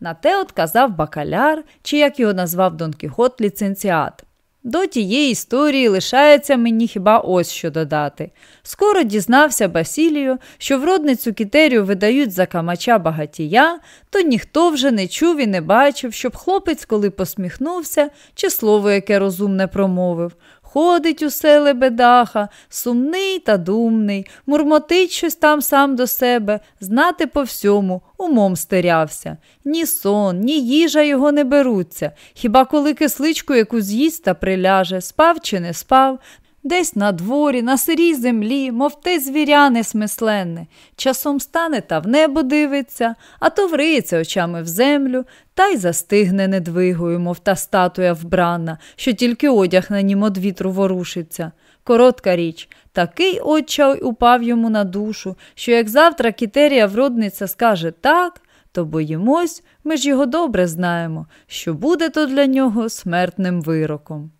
На те от казав бакаляр, чи як його назвав Дон Кіхот ліцензіат. До тієї історії лишається мені хіба ось що додати. Скоро дізнався Басілію, що вродницю кітерію видають за камача багатія, то ніхто вже не чув і не бачив, щоб хлопець, коли посміхнувся, чи слово яке розумне промовив. Ходить усе лебедаха, сумний та думний, мурмотить щось там сам до себе, знати по всьому, умом стерявся. Ні сон, ні їжа його не беруться. Хіба коли кисличку яку з'їсть та приляже, спав чи не спав, Десь на дворі, на сирій землі, мов те звіря несмисленне, часом стане та в небо дивиться, а то вриється очами в землю та й застигне недвигою, мов та статуя вбрана, що тільки одяг на нім од вітру ворушиться. Коротка річ, такий отчай упав йому на душу, що як завтра кітерія вродниця скаже так, то боїмось, ми ж його добре знаємо, що буде то для нього смертним вироком.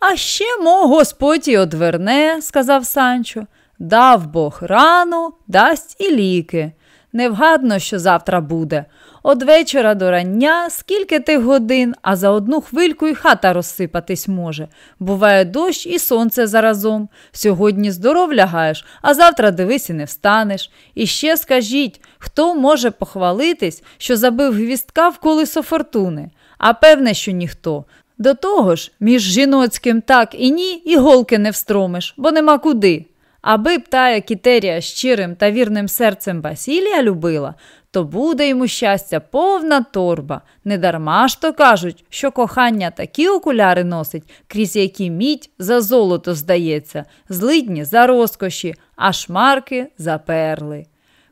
А ще мо Господь і одверне, сказав Санчо, дав Бог рану, дасть і ліки. Невгадно, що завтра буде. Од вечора до рання, скільки тих годин, а за одну хвильку і хата розсипатись може. Буває дощ і сонце заразом. Сьогодні здоров лягаєш, а завтра дивись і не встанеш. І ще скажіть, хто може похвалитись, що забив гвістка в колесо фортуни? А певне, що ніхто. До того ж, між жіноцьким так і ні, і голки не встромиш, бо нема куди. Аби б тая кітерія щирим та вірним серцем Басілія любила, то буде йому щастя повна торба. Недарма ж то кажуть, що кохання такі окуляри носить, крізь які мідь за золото здається, злидні за розкоші, а шмарки за перли.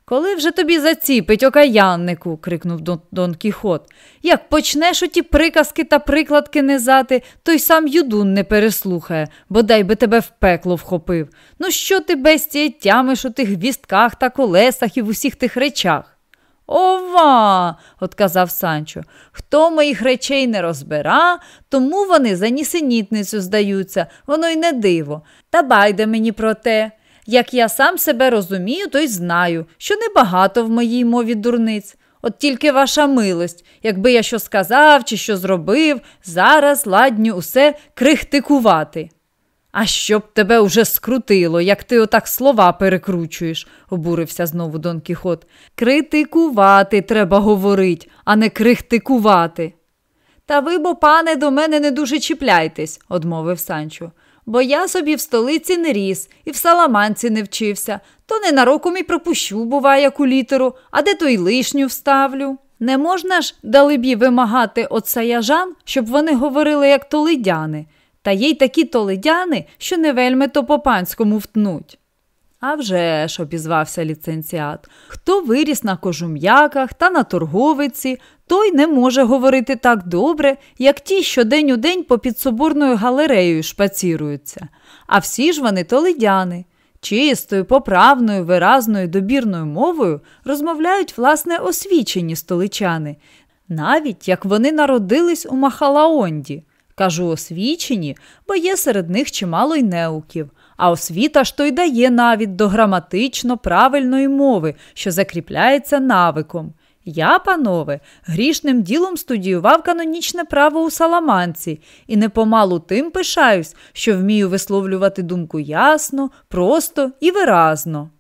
Коли вже тобі заціпить окаяннику, крикнув Дон, Дон Кіхот. Як почнеш оті приказки та прикладки низати, то й сам юдун не переслухає, бодай би тебе в пекло вхопив. Ну що ти бестіє тямиш у тих вістках та колесах і в усіх тих речах? Ова, отказав Санчо. Хто моїх речей не розбира, тому вони за нісенітницю здаються, воно й не диво. Та байде мені про те. Як я сам себе розумію, то й знаю, що небагато в моїй мові дурниць. От тільки ваша милость, якби я що сказав чи що зробив, зараз ладню усе крихтикувати. А щоб тебе уже скрутило, як ти отак слова перекручуєш, обурився знову Дон Кіхот. Критикувати треба говорить, а не крихтикувати. Та ви, бо, пане, до мене не дуже чіпляйтесь, одмовив Санчо бо я собі в столиці не ріс і в саламанці не вчився, то ненароком і пропущу, буває, яку літеру, а де то й лишню вставлю. Не можна ж, далебі, вимагати от саяжан, щоб вони говорили, як толидяни, та є й такі толидяни, що не вельми то по панському втнуть. «А вже ж», – обізвався ліцензіат, хто виріс на кожум'яках та на торговиці, той не може говорити так добре, як ті, що день у день попід соборною галереєю шпаціруються. А всі ж вони толидяни. Чистою, поправною, виразною, добірною мовою розмовляють, власне, освічені столичани, навіть як вони народились у Махалаонді. Кажу освічені, бо є серед них чимало й неуків, а освіта ж то й дає навіть до граматично правильної мови, що закріпляється навиком. Я, панове, грішним ділом студіював канонічне право у Саламанці і непомалу тим пишаюсь, що вмію висловлювати думку ясно, просто і виразно.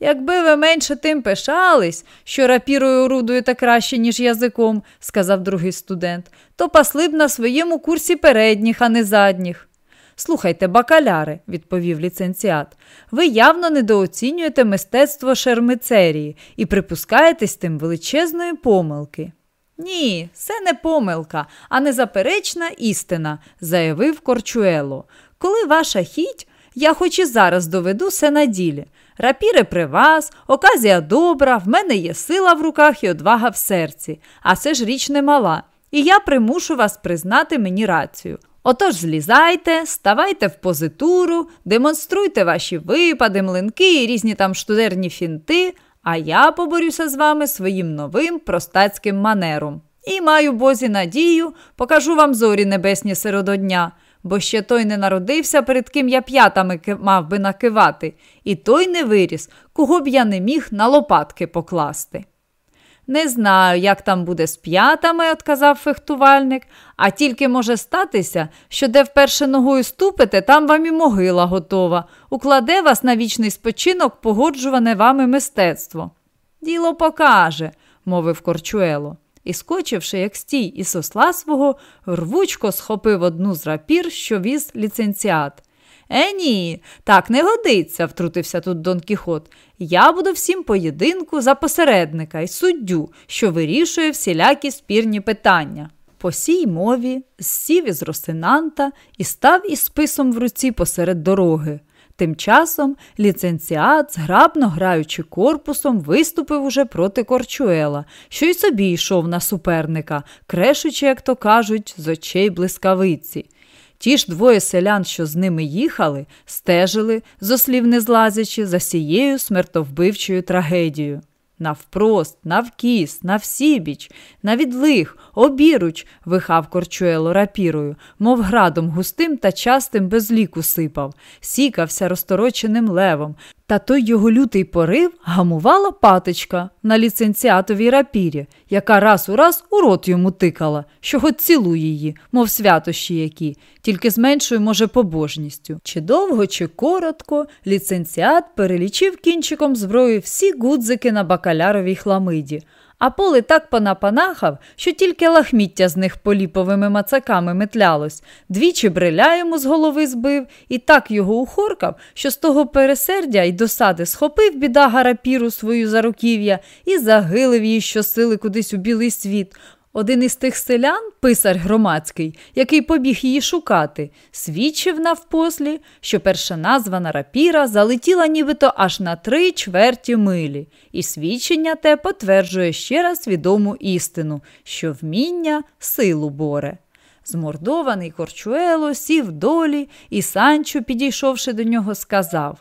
Якби ви менше тим пишались, що рапірою орудуєте краще, ніж язиком, сказав другий студент, то пасли б на своєму курсі передніх, а не задніх. Слухайте, бакаляри, відповів ліцензіат, ви явно недооцінюєте мистецтво шермицерії і припускаєтесь тим величезної помилки. Ні, це не помилка, а незаперечна істина, заявив Корчуело. Коли ваша хіть, я хоч і зараз доведу все на ділі. Рапіри при вас, оказія добра, в мене є сила в руках і одвага в серці, а це ж річ немала, і я примушу вас признати мені рацію. Отож злізайте, ставайте в позитуру, демонструйте ваші випади, млинки і різні там штудерні фінти, а я поборюся з вами своїм новим простацьким манером. І маю бозі надію, покажу вам зорі небесні середодня, бо ще той не народився, перед ким я п'ятами мав би накивати, і той не виріс, кого б я не міг на лопатки покласти. Не знаю, як там буде з п'ятами, отказав фехтувальник, а тільки може статися, що де вперше ногою ступите, там вам і могила готова, укладе вас на вічний спочинок погоджуване вами мистецтво. Діло покаже, мовив Корчуело. І, скочивши, як стій із осла свого, рвучко схопив одну з рапір, що віз ліцензіат. Е, ні, так не годиться, втрутився тут Дон Кіхот. Я буду всім поєдинку за посередника і суддю, що вирішує всілякі спірні питання. По сій мові зсів із Росинанта і став із списом в руці посеред дороги. Тим часом ліцензіат, зграбно граючи корпусом, виступив уже проти Корчуела, що й собі йшов на суперника, крешучи, як то кажуть, з очей блискавиці. Ті ж двоє селян, що з ними їхали, стежили, зослів не злазячи, за сією смертовбивчою трагедією. Навпрост, навкіс, навсібіч, на відлих, обіруч, вихав корчуело рапірою, мов градом густим та частим без ліку сипав, сікався розтороченим левом, та той його лютий порив гамувала паточка на ліцензіатовій рапірі, яка раз у раз у рот йому тикала, що хоч цілує її, мов святощі які, тільки з меншою, може, побожністю. Чи довго, чи коротко, ліцензіат перелічив кінчиком зброї всі гудзики на бакаляровій хламиді а поле так понапанахав, що тільки лахміття з них поліповими мацаками метлялось, двічі бриля йому з голови збив і так його ухоркав, що з того пересердя й досади схопив біда гарапіру свою за руків'я і загилив її щосили кудись у білий світ. Один із тих селян, писар громадський, який побіг її шукати, свідчив навпослі, що перша названа рапіра залетіла нібито аж на три чверті милі, і свідчення те потверджує ще раз відому істину, що вміння силу боре. Змордований Корчуело сів долі, і Санчо, підійшовши до нього, сказав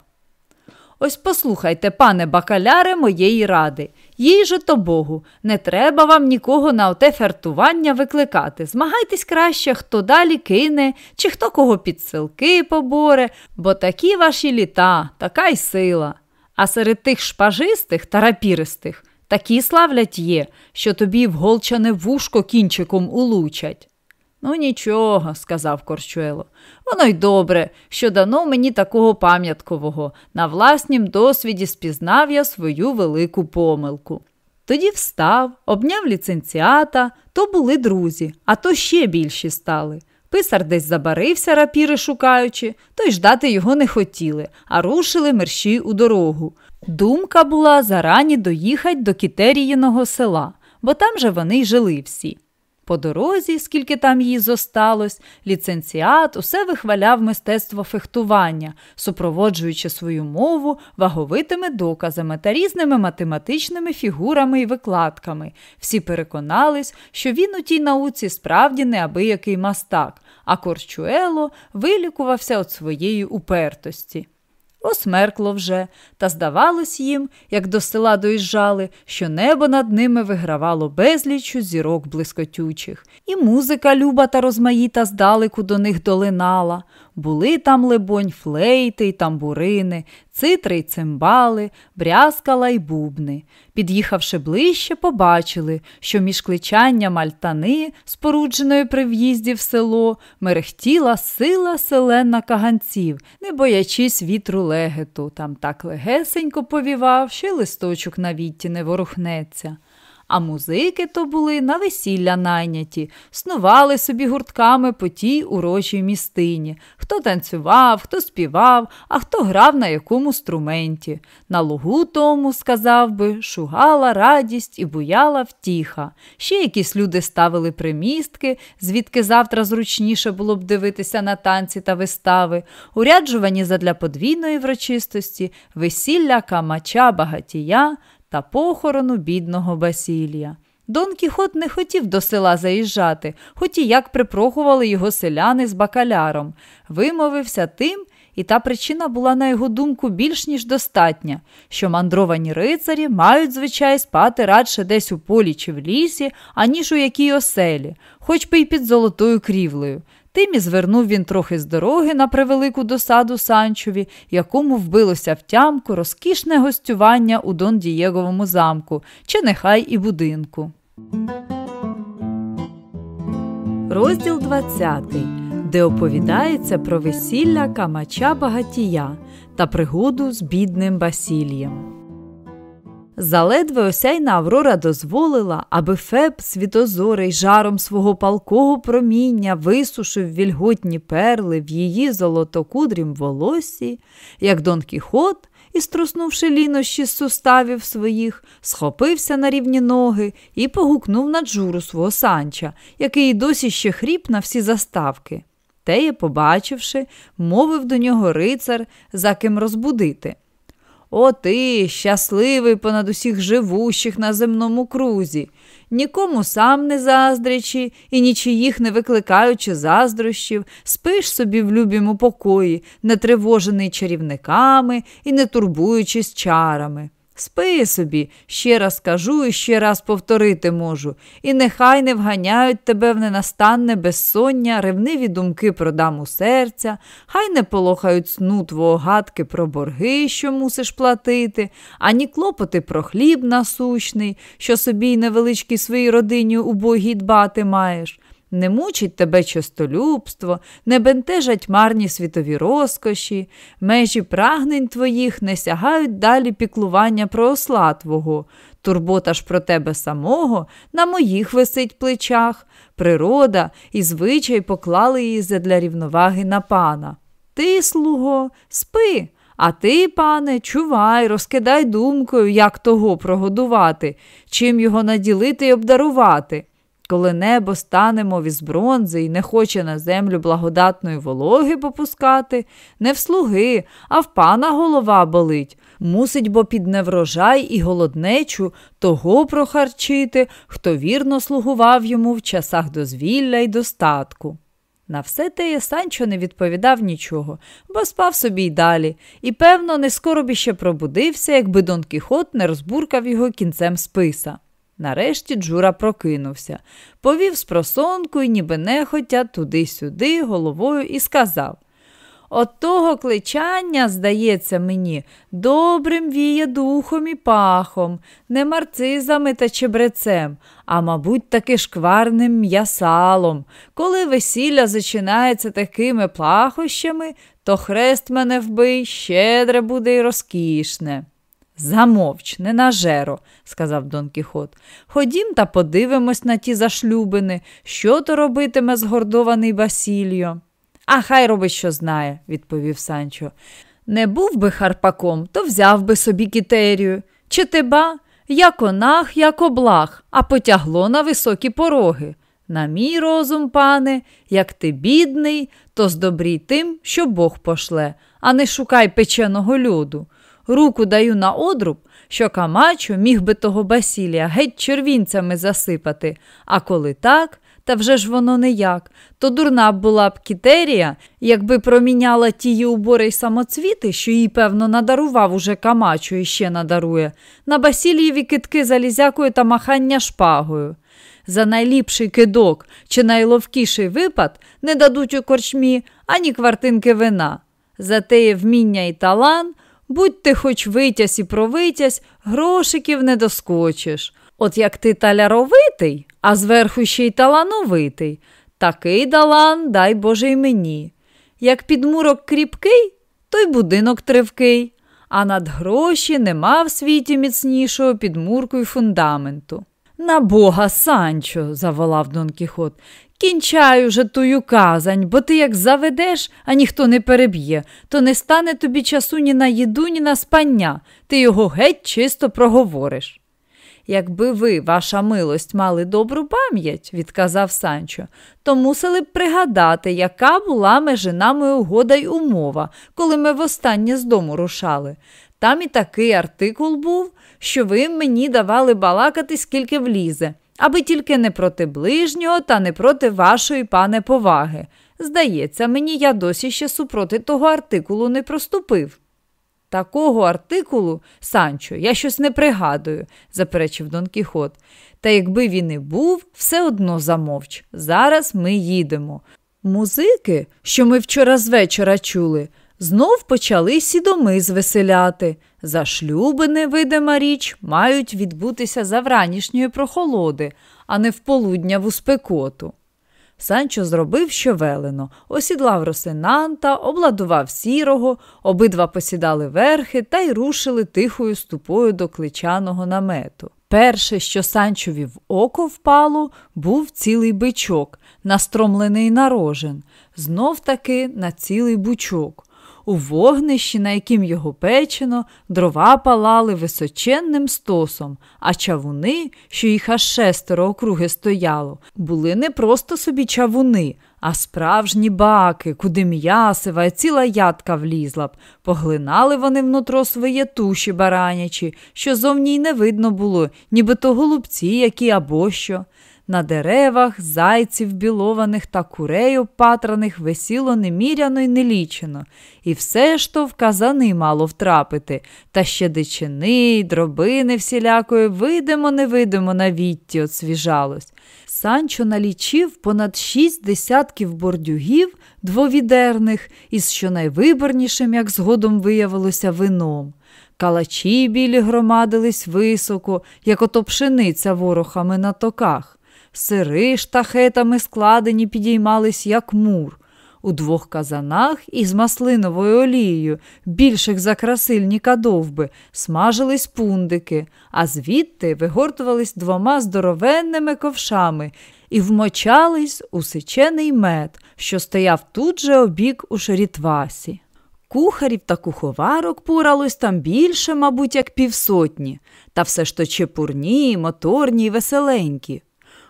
Ось послухайте, пане бакаляре, моєї ради. Їй же то Богу, не треба вам нікого на оте фертування викликати. Змагайтесь краще, хто далі кине, чи хто кого під силки поборе, бо такі ваші літа, така й сила. А серед тих шпажистих та рапіристих такі славлять є, що тобі в голчане вушко кінчиком улучать. Ну, нічого, сказав Корчуело. Воно й добре, що дано мені такого пам'яткового. На власнім досвіді спізнав я свою велику помилку. Тоді встав, обняв ліцензіата, то були друзі, а то ще більші стали. Писар десь забарився, рапіри шукаючи, то й ждати його не хотіли, а рушили мерщі у дорогу. Думка була зарані доїхать до Кітеріїного села, бо там же вони й жили всі. По дорозі, скільки там їй зосталось, ліцензіат усе вихваляв мистецтво фехтування, супроводжуючи свою мову ваговитими доказами та різними математичними фігурами і викладками. Всі переконались, що він у тій науці справді неабиякий мастак, а Корчуело вилікувався від своєї упертості. Осмеркло вже, та здавалось їм, як до села доїжджали, що небо над ними вигравало безлічу зірок блискотючих, і музика люба та розмаїта здалеку до них долинала. Були там, лебонь, флейти й тамбурини, цитри й цимбали, брязкала й бубни. Під'їхавши ближче, побачили, що між кличанням альтани, спорудженої при в'їзді в село, мерехтіла сила селена каганців, не боячись вітру легету. Там так легесенько повівав, що й листочок на вітті не ворухнеться а музики то були на весілля найняті, снували собі гуртками по тій урочій містині. Хто танцював, хто співав, а хто грав на якому струменті. На лугу тому, сказав би, шугала радість і буяла втіха. Ще якісь люди ставили примістки, звідки завтра зручніше було б дивитися на танці та вистави, уряджувані задля подвійної врочистості, весілля камача багатія та похорону бідного Басілія. Дон Кіхот не хотів до села заїжджати, хоч і як припрохували його селяни з бакаляром. Вимовився тим, і та причина була, на його думку, більш ніж достатня, що мандровані рицарі мають звичай спати радше десь у полі чи в лісі, аніж у якій оселі, хоч би й під золотою крівлею. Тим і звернув він трохи з дороги на превелику досаду Санчові, якому вбилося в тямку розкішне гостювання у Дон Дієговому замку, чи нехай і будинку. Розділ 20, де оповідається про весілля Камача Багатія та пригоду з бідним Басілієм. Заледве осяйна Аврора дозволила, аби Феб світозорий жаром свого палкого проміння висушив вільготні перли в її золотокудрім волосі, як Дон Кіхот, і, струснувши лінощі з суставів своїх, схопився на рівні ноги і погукнув на джуру свого санча, який досі ще хріп на всі заставки. Теє, побачивши, мовив до нього рицар, за ким розбудити. О ти, щасливий понад усіх живущих на земному крузі, нікому сам не заздрячи і нічиїх не викликаючи заздрощів, спиш собі в любіму покої, не тривожений чарівниками і не турбуючись чарами. Спи собі, ще раз кажу і ще раз повторити можу, і нехай не вганяють тебе в ненастанне безсоння, ревниві думки про даму серця, хай не полохають сну твого гадки про борги, що мусиш платити, ані клопоти про хліб насущний, що собі й невеличкій своїй родині убогій дбати маєш. Не мучить тебе чистолюбство, не бентежать марні світові розкоші, межі прагнень твоїх не сягають далі піклування про осла твого, турбота ж про тебе самого на моїх висить плечах, природа і звичай поклали її задля рівноваги на пана. Ти, слуго, спи, а ти, пане, чувай, розкидай думкою, як того прогодувати, чим його наділити й обдарувати коли небо стане, мов із бронзи і не хоче на землю благодатної вологи попускати, не в слуги, а в пана голова болить. Мусить бо під неврожай і голоднечу того прохарчити, хто вірно слугував йому в часах дозвілля й достатку. На все те Санчо не відповідав нічого, бо спав собі й далі, і, певно, не скоро б іще пробудився, якби Дон Кіхот не розбуркав його кінцем списа. Нарешті Джура прокинувся, повів з просонку і ніби нехотя туди-сюди головою і сказав От того кличання, здається мені, добрим віє духом і пахом, не марцизами та чебрецем, а, мабуть, таки шкварним м'ясалом. Коли весілля зачинається такими плахощами, то хрест мене вбий, щедре буде й розкішне. Замовч, не на жеро, сказав Дон Кіхот. Ходім та подивимось на ті зашлюбини, що то робитиме згордований Басільо. А хай робить, що знає, відповів Санчо. Не був би Харпаком, то взяв би собі кітерію. Чи теба, як онах, як облах, а потягло на високі пороги. На мій розум, пане, як ти бідний, то здобрій тим, що Бог пошле, а не шукай печеного люду руку даю на одруб, що Камачо міг би того Басілія геть червінцями засипати, а коли так, та вже ж воно не як, то дурна б була б кітерія, якби проміняла тії убори й самоцвіти, що їй, певно, надарував уже Камачо і ще надарує, на Басілієві китки залізякою та махання шпагою. За найліпший кидок чи найловкіший випад не дадуть у корчмі ані квартинки вина. Затеє вміння і талант Будь ти хоч витязь і провитязь, грошиків не доскочиш. От як ти таляровитий, а зверху ще й талановитий, такий далан, дай Боже й мені. Як підмурок кріпкий, то й будинок тривкий, а над гроші нема в світі міцнішого підмурку й фундаменту. На бога, Санчо, заволав Дон Кіхот, Кінчай уже тую казань, бо ти як заведеш, а ніхто не переб'є, то не стане тобі часу ні на їду, ні на спання, ти його геть чисто проговориш. Якби ви, ваша милость, мали добру пам'ять, відказав Санчо, то мусили б пригадати, яка була межи нами угода й умова, коли ми востаннє з дому рушали. Там і такий артикул був, що ви мені давали балакати, скільки влізе аби тільки не проти ближнього та не проти вашої, пане, поваги. Здається, мені я досі ще супроти того артикулу не проступив. Такого артикулу, Санчо, я щось не пригадую, заперечив Дон Кіхот. Та якби він і був, все одно замовч. Зараз ми їдемо. Музики, що ми вчора з вечора чули, знов почали сідоми звеселяти. Зашлюбини, видима річ, мають відбутися за вранішньої прохолоди, а не в полудняву спекоту. Санчо зробив, що велено, осідлав росинанта, обладував сірого, обидва посідали верхи та й рушили тихою ступою до кличаного намету. Перше, що Санчові в око впало, був цілий бичок, настромлений на рожен, знов таки на цілий бучок. У вогнищі, на яким його печено, дрова палали височенним стосом, а чавуни, що їх аж шестеро округи стояло, були не просто собі чавуни, а справжні баки, куди м'ясива і ціла ядка влізла б. Поглинали вони внутро своє туші баранячі, що зовні й не видно було, нібито голубці які або що. На деревах зайців білованих та курей опатраних висіло неміряно й нелічено, і все ж то в казани мало втрапити, та ще дичини й дробини всілякої видимо, невидимо на вітті отсвіжалось. Санчо налічив понад шість десятків бордюгів двовідерних із щонайвиборнішим, як згодом виявилося, вином. Калачі білі громадились високо, як ото пшениця ворохами на токах. Сири штахетами складені підіймались, як мур. У двох казанах із маслиновою олією, більших за красильніка довби, смажились пундики, а звідти вигортувались двома здоровенними ковшами і вмочались у сичений мед, що стояв тут же обік у шерітвасі. Кухарів та куховарок пуралось там більше, мабуть, як півсотні, та все ж то чепурні, моторні й веселенькі.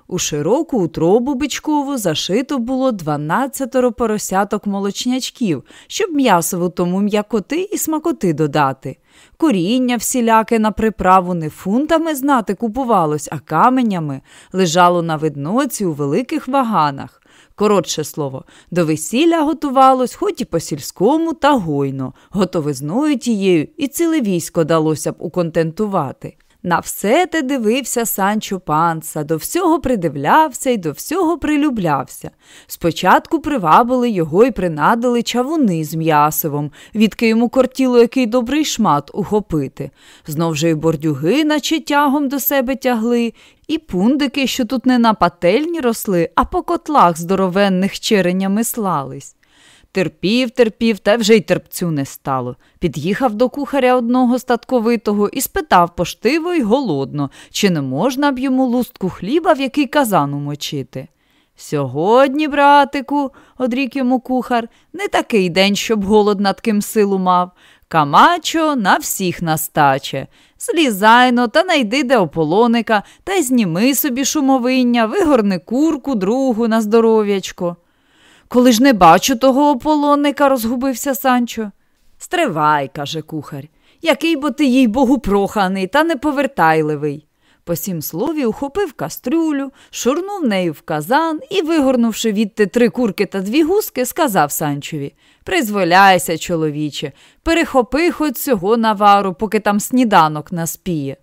У широку утробу бичкову зашито було дванадцятеро поросяток молочнячків, щоб м'ясо в тому м'якоти і смакоти додати. Коріння всіляке на приправу не фунтами знати купувалось, а каменями лежало на видноці у великих ваганах. Коротше слово, до весілля готувалось, хоч і по сільському, та гойно, готовизною тією, і ціле військо далося б уконтентувати. На все те дивився Санчо панса, до всього придивлявся і до всього прилюблявся. Спочатку привабили його і принадили чавуни з м'ясивом, відки йому кортіло який добрий шмат ухопити. Знов же й бордюги, наче тягом до себе тягли, і пундики, що тут не на пательні росли, а по котлах здоровенних черенями слались. Терпів, терпів, та вже й терпцю не стало. Під'їхав до кухаря одного статковитого і спитав поштиво й голодно, чи не можна б йому лустку хліба в який казан умочити. Сьогодні, братику, одрік йому кухар, не такий день, щоб голод над ким силу мав. Камачо на всіх настаче. Злізайно та найди де ополоника та й зніми собі шумовиння, вигорни курку, другу на здоров'ячко. Коли ж не бачу того ополонника, розгубився Санчо. Стривай, каже кухар, який бо ти, їй богу, проханий та неповертайливий. По сім слові ухопив кастрюлю, шурнув нею в казан і, вигорнувши відти три курки та дві гуски, сказав Санчові Призволяйся, чоловіче, перехопи хоч цього навару, поки там сніданок наспіє.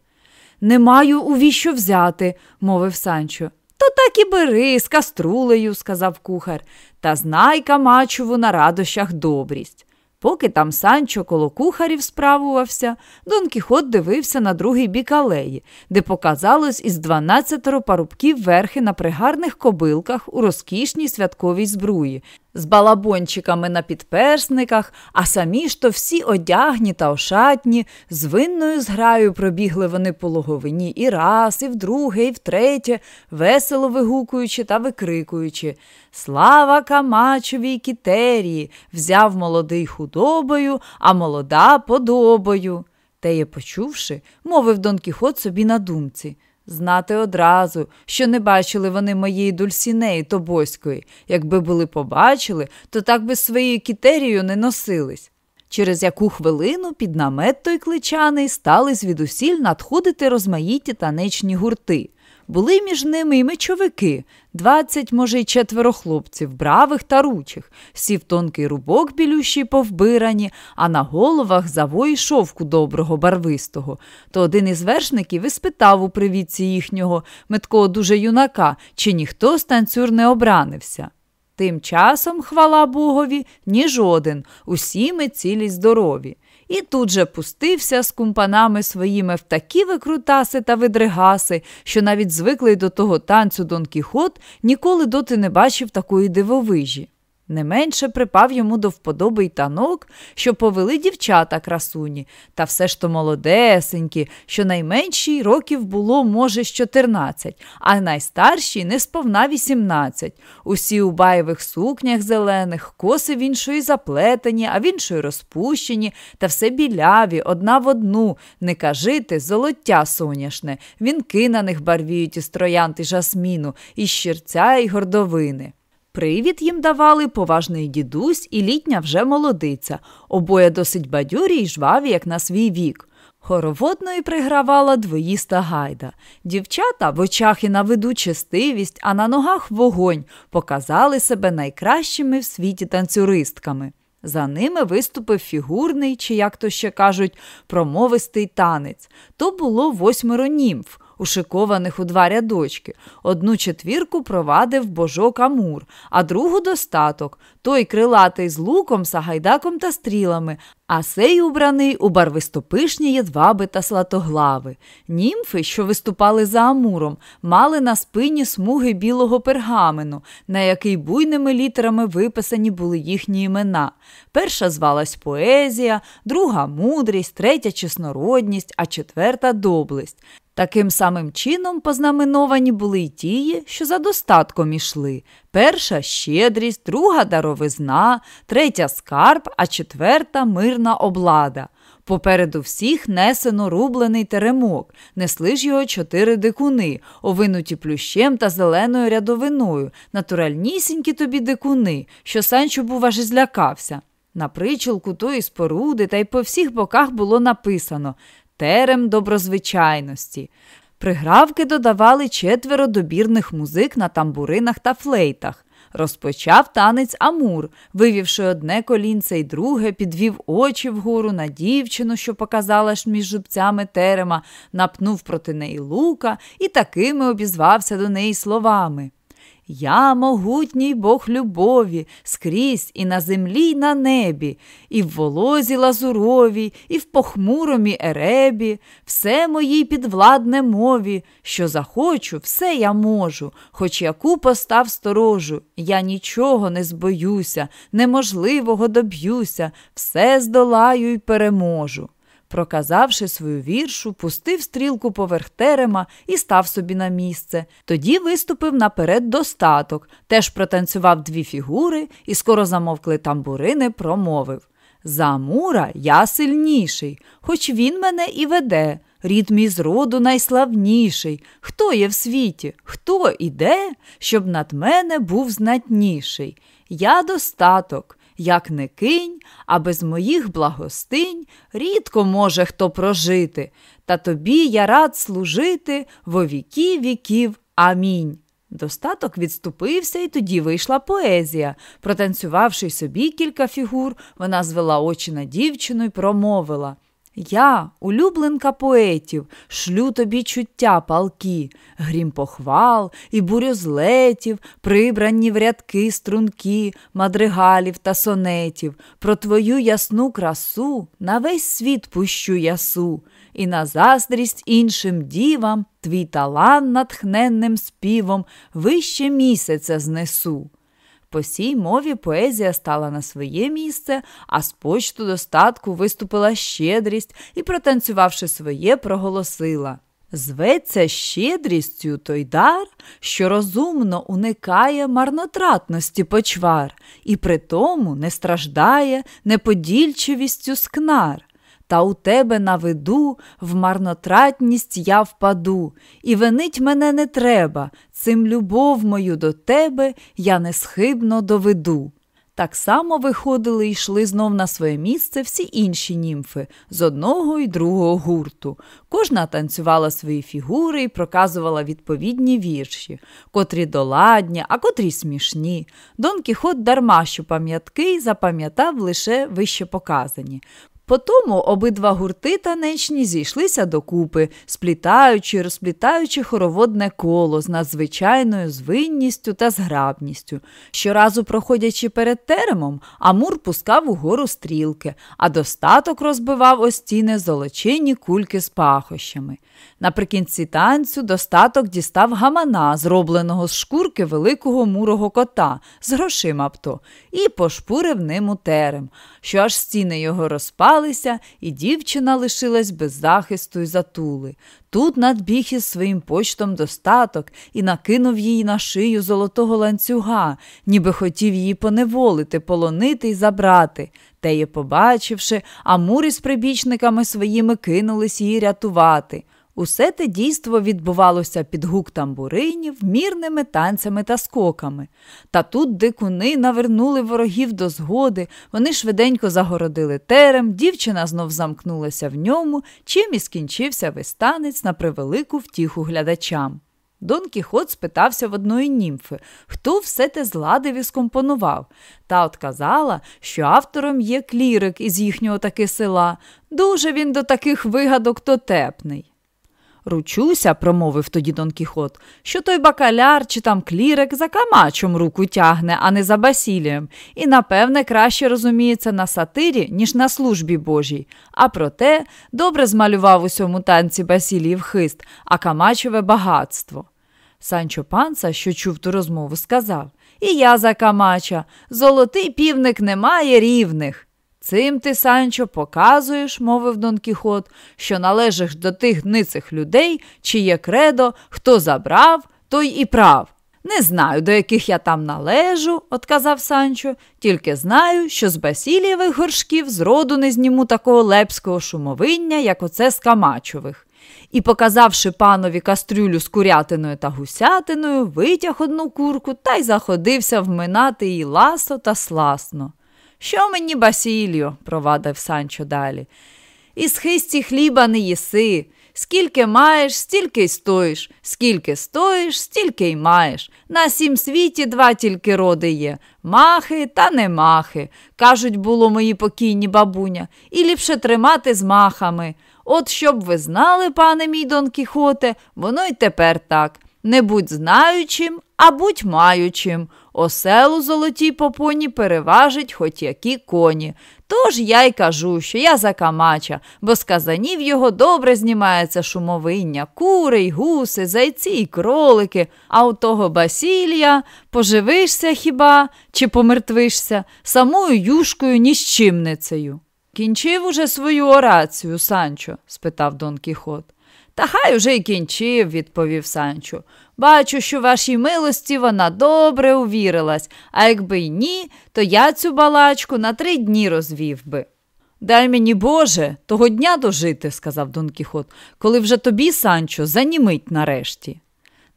Не маю у віщо взяти, мовив Санчо. То так і бери з каструлею, сказав кухар, та знай Камачову на радощах добрість. Поки там Санчо коло кухарів справувався, Дон Кіхот дивився на другий бік алеї, де показалось із дванадцятеро парубків верхи на пригарних кобилках у розкішній святковій збруї, з балабончиками на підперсниках, а самі ж то всі одягні та ошатні, з винною зграю пробігли вони по логовині і раз, і вдруге, і втретє, весело вигукуючи та викрикуючи Слава Камачовій кітерії! Взяв молодий худобою, а молода подобою. Теє, почувши, мовив Дон Кіхот собі на думці. Знати одразу, що не бачили вони моєї дульсінеї тобоської. Якби були побачили, то так би своєю кітерією не носились. Через яку хвилину під намет той кличаний стали звідусіль надходити розмаїті танечні гурти. Були між ними й мечовики, двадцять, може, й четверо хлопців, бравих та ручих, сів тонкий рубок білющий повбирані, а на головах завої шовку доброго, барвистого. То один із вершників і спитав у привітці їхнього меткого дуже юнака, чи ніхто з танцюр не обранився. Тим часом, хвала Богові, ні жоден, усі ми цілі здорові. І тут же пустився з кумпанами своїми в такі викрутаси та видригаси, що навіть звиклий до того танцю Дон Кіхот ніколи доти не бачив такої дивовижі. Не менше припав йому до вподоби й танок, що повели дівчата красуні, та все ж то молодесенькі, що найменшій років було, може, з 14, а найстаршій не сповна 18. Усі у баєвих сукнях зелених, коси в іншої заплетені, а в іншої розпущені, та все біляві, одна в одну. Не кажити, золоття соняшне, вінки на них барвіють із троянд і жасміну, і щирця, і гордовини. Привід їм давали поважний дідусь і літня вже молодиця, обоє досить бадьорі й жваві, як на свій вік. Хороводною пригравала двоїста гайда. Дівчата в очах і на виду честивість, а на ногах вогонь показали себе найкращими в світі танцюристками. За ними виступив фігурний, чи, як то ще кажуть, промовистий танець. То було восьмеро німф ушикованих у два рядочки. Одну четвірку провадив божок Амур, а другу достаток той крилатий з луком, сагайдаком та стрілами, а сей убраний у барвистопишні єдваби та слатоглави. Німфи, що виступали за Амуром, мали на спині смуги білого пергамену, на який буйними літерами виписані були їхні імена. Перша звалась поезія, друга мудрість, третя чеснородність, а четверта доблесть. Таким самим чином познаменовані були й тії, що за достатком ішли. Перша щедрість, друга даровизна, третя скарб, а четверта мирна облада. Попереду всіх несено рублений теремок, несли ж його чотири дикуни, овинуті плющем та зеленою рядовиною, натуральнісінькі тобі дикуни, що Санчо був аж злякався. На причілку тої споруди та й по всіх боках було написано терем доброзвичайності. Пригравки додавали четверо добірних музик на тамбуринах та флейтах. Розпочав танець Амур, вивівши одне колінце й друге, підвів очі вгору на дівчину, що показала ж між зубцями терема, напнув проти неї лука і такими обізвався до неї словами. Я могутній Бог любові, скрізь і на землі, й на небі, і в волозі лазуровій, і в похмуромі еребі, все моїй підвладне мові, що захочу, все я можу, хоч яку постав сторожу, я нічого не збоюся, неможливого доб'юся, все здолаю й переможу. Проказавши свою віршу, пустив стрілку поверх терема і став собі на місце. Тоді виступив наперед достаток, теж протанцював дві фігури і скоро замовкли тамбурини, промовив За Амура я сильніший, хоч він мене і веде. Рід мій з роду найславніший. Хто є в світі? Хто іде, щоб над мене був знатніший? Я достаток як не кинь, а без моїх благостинь рідко може хто прожити, та тобі я рад служити во віки віків. Амінь. Достаток відступився, і тоді вийшла поезія. Протанцювавши собі кілька фігур, вона звела очі на дівчину і промовила я, улюбленка поетів, шлю тобі чуття палки, грім похвал і бурьозлетів, прибрані в рядки струнки, мадригалів та сонетів, про твою ясну красу на весь світ пущу ясу, і на заздрість іншим дівам твій талант натхненним співом вище місяця знесу. По сій мові поезія стала на своє місце, а з почту достатку виступила щедрість і, протанцювавши своє, проголосила. Зветься щедрістю той дар, що розумно уникає марнотратності почвар, і при тому не страждає неподільчивістю скнар. Та у тебе на виду в марнотратність я впаду, і винить мене не треба, цим любов мою до тебе я несхибно доведу. Так само виходили і йшли знов на своє місце всі інші німфи з одного і другого гурту. Кожна танцювала свої фігури і проказувала відповідні вірші, котрі доладні, а котрі смішні. Дон Кіхот дарма що пам'ятки запам'ятав лише вище показані. Потому обидва гурти танечні зійшлися докупи, сплітаючи і розплітаючи хороводне коло з надзвичайною звинністю та зграбністю. Щоразу проходячи перед теремом, Амур пускав угору стрілки, а достаток розбивав о стіни золочині кульки з пахощами. Наприкінці танцю достаток дістав гамана, зробленого з шкурки великого мурого кота з грошима бто, і пошпурив ним у терем, що аж стіни його розпалися, і дівчина лишилась без захисту й затули. Тут надбіг із своїм почтом достаток і накинув їй на шию золотого ланцюга, ніби хотів її поневолити, полонити й забрати. Теє, побачивши, Амурі з прибічниками своїми кинулись її рятувати. Усе те дійство відбувалося під гук тамбуринів, мірними танцями та скоками. Та тут дикуни навернули ворогів до згоди, вони швиденько загородили терем, дівчина знов замкнулася в ньому, чим і скінчився вистанець на превелику втіху глядачам. Дон Кіхот спитався в одної німфи, хто все те зладив і скомпонував. Та от казала, що автором є клірик із їхнього таки села. Дуже він до таких вигадок дотепний. Ручуся, промовив тоді Дон Кіхот, що той бакаляр чи там клірик за камачом руку тягне, а не за Басілієм, і, напевне, краще розуміється на сатирі, ніж на службі Божій. А проте добре змалював у сьому танці Басіліїв хист, а камачове багатство. Санчо панца, що чув ту розмову, сказав І я за камача. Золотий півник не має рівних. Цим ти, Санчо, показуєш, мовив Дон Кіхот, що належиш до тих ницих людей, чиє кредо хто забрав, той і прав. Не знаю, до яких я там належу, отказав Санчо, тільки знаю, що з Басілієвих горшків зроду не зніму такого лепського шумовиння, як оце з Камачових. І, показавши панові кастрюлю з курятиною та гусятиною, витяг одну курку та й заходився вминати її ласо та сласно. Що мені, Басілію, провадив Санчо далі. Із хисті хліба не їси. Скільки маєш, стільки й стоїш, скільки стоїш, стільки й маєш. На сім світі два тільки роди є махи та не махи. Кажуть, було мої покійні бабуня, і ліпше тримати з махами. От щоб ви знали, пане мій Дон Кіхоте, воно й тепер так. Не будь знаючим, а будь маючим. Оселу золотій попоні переважить хоч які коні. Тож я й кажу, що я за Камача, бо з казанів його добре знімається шумовиння, кури й гуси, зайці й кролики, а у того Басілія поживишся хіба чи помертвишся самою юшкою ніщимницею. Кінчив уже свою орацію, Санчо? спитав Дон Кіхот. Та хай уже й кінчив, відповів Санчо. Бачу, що вашій милості вона добре увірилась, а якби й ні, то я цю балачку на три дні розвів би. Дай мені, Боже, того дня дожити, сказав Дон Кіхот, коли вже тобі, Санчо, занімить нарешті.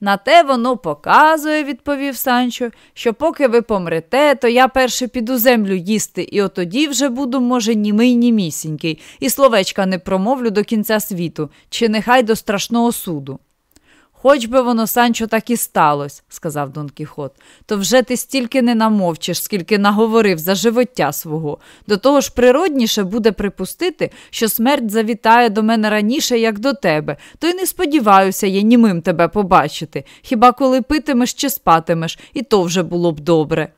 На те воно показує, відповів Санчо, що поки ви помрете, то я перше піду землю їсти, і отоді вже буду, може, німий німісінький, і словечка не промовлю до кінця світу, чи нехай до страшного суду. Хоч би воно, Санчо, так і сталося, сказав Дон Кіхот, то вже ти стільки не намовчиш, скільки наговорив за живоття свого. До того ж, природніше буде припустити, що смерть завітає до мене раніше, як до тебе, то й не сподіваюся я німим тебе побачити. Хіба коли питимеш чи спатимеш, і то вже було б добре.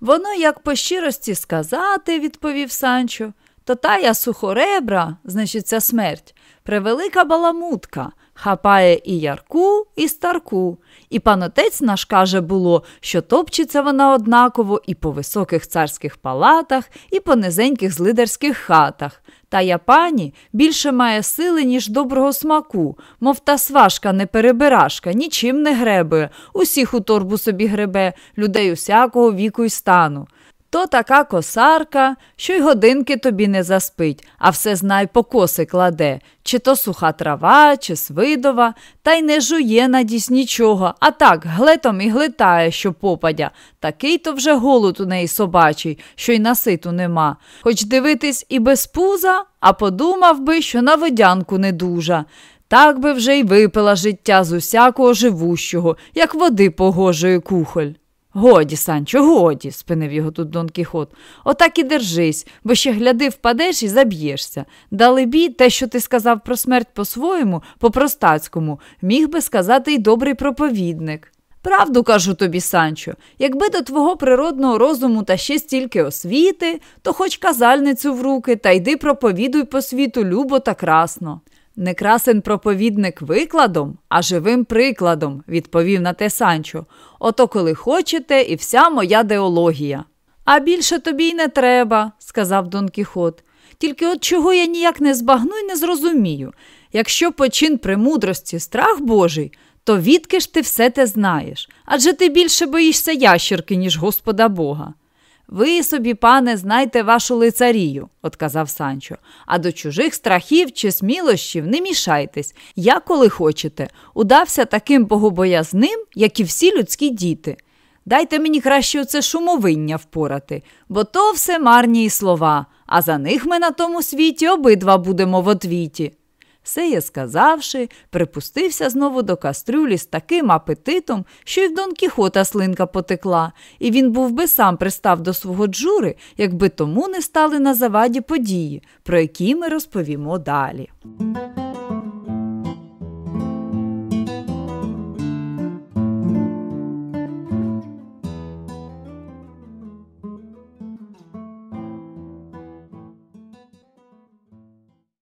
Воно, як по щирості сказати, відповів Санчо, то тая сухоребра, значить, ця смерть, превелика баламутка хапає і ярку, і старку. І панотець наш каже було, що топчеться вона однаково і по високих царських палатах, і по низеньких злидарських хатах. Та я пані більше має сили, ніж доброго смаку, мов та сважка не перебирашка, нічим не гребує, усіх у торбу собі гребе, людей усякого віку й стану. То така косарка, що й годинки тобі не заспить, а все знай по коси кладе, чи то суха трава, чи свидова, та й не жує надісь нічого, а так глетом і глитає, що попадя. Такий то вже голод у неї собачий, що й наситу нема. Хоч дивитись і без пуза, а подумав би, що на водянку не дужа. Так би вже й випила життя з усякого живущого, як води погожої кухоль. Годі, Санчо, годі, спинив його тут Дон Кіхот. Отак і держись, бо ще гляди, впадеш і заб'єшся. Далебі, те, що ти сказав про смерть по-своєму, по-простацькому, міг би сказати й добрий проповідник. Правду кажу тобі, Санчо, якби до твого природного розуму та ще стільки освіти, то хоч казальницю в руки та йди проповідуй по світу любо та красно. Не красен проповідник викладом, а живим прикладом, відповів на те Санчо. Ото коли хочете, і вся моя деологія. А більше тобі й не треба, сказав Дон Кіхот. Тільки от чого я ніяк не збагну і не зрозумію. Якщо почин премудрості страх Божий, то відки ж ти все те знаєш? Адже ти більше боїшся ящерки, ніж Господа Бога. Ви собі, пане, знайте вашу лицарію, отказав Санчо, а до чужих страхів чи смілощів не мішайтесь. Я, коли хочете, удався таким богобоязним, як і всі людські діти. Дайте мені краще оце шумовиння впорати, бо то все марні слова, а за них ми на тому світі обидва будемо в отвіті. Сеє сказавши, припустився знову до кастрюлі з таким апетитом, що й в Дон Кіхота слинка потекла, і він був би сам пристав до свого джури, якби тому не стали на заваді події, про які ми розповімо далі.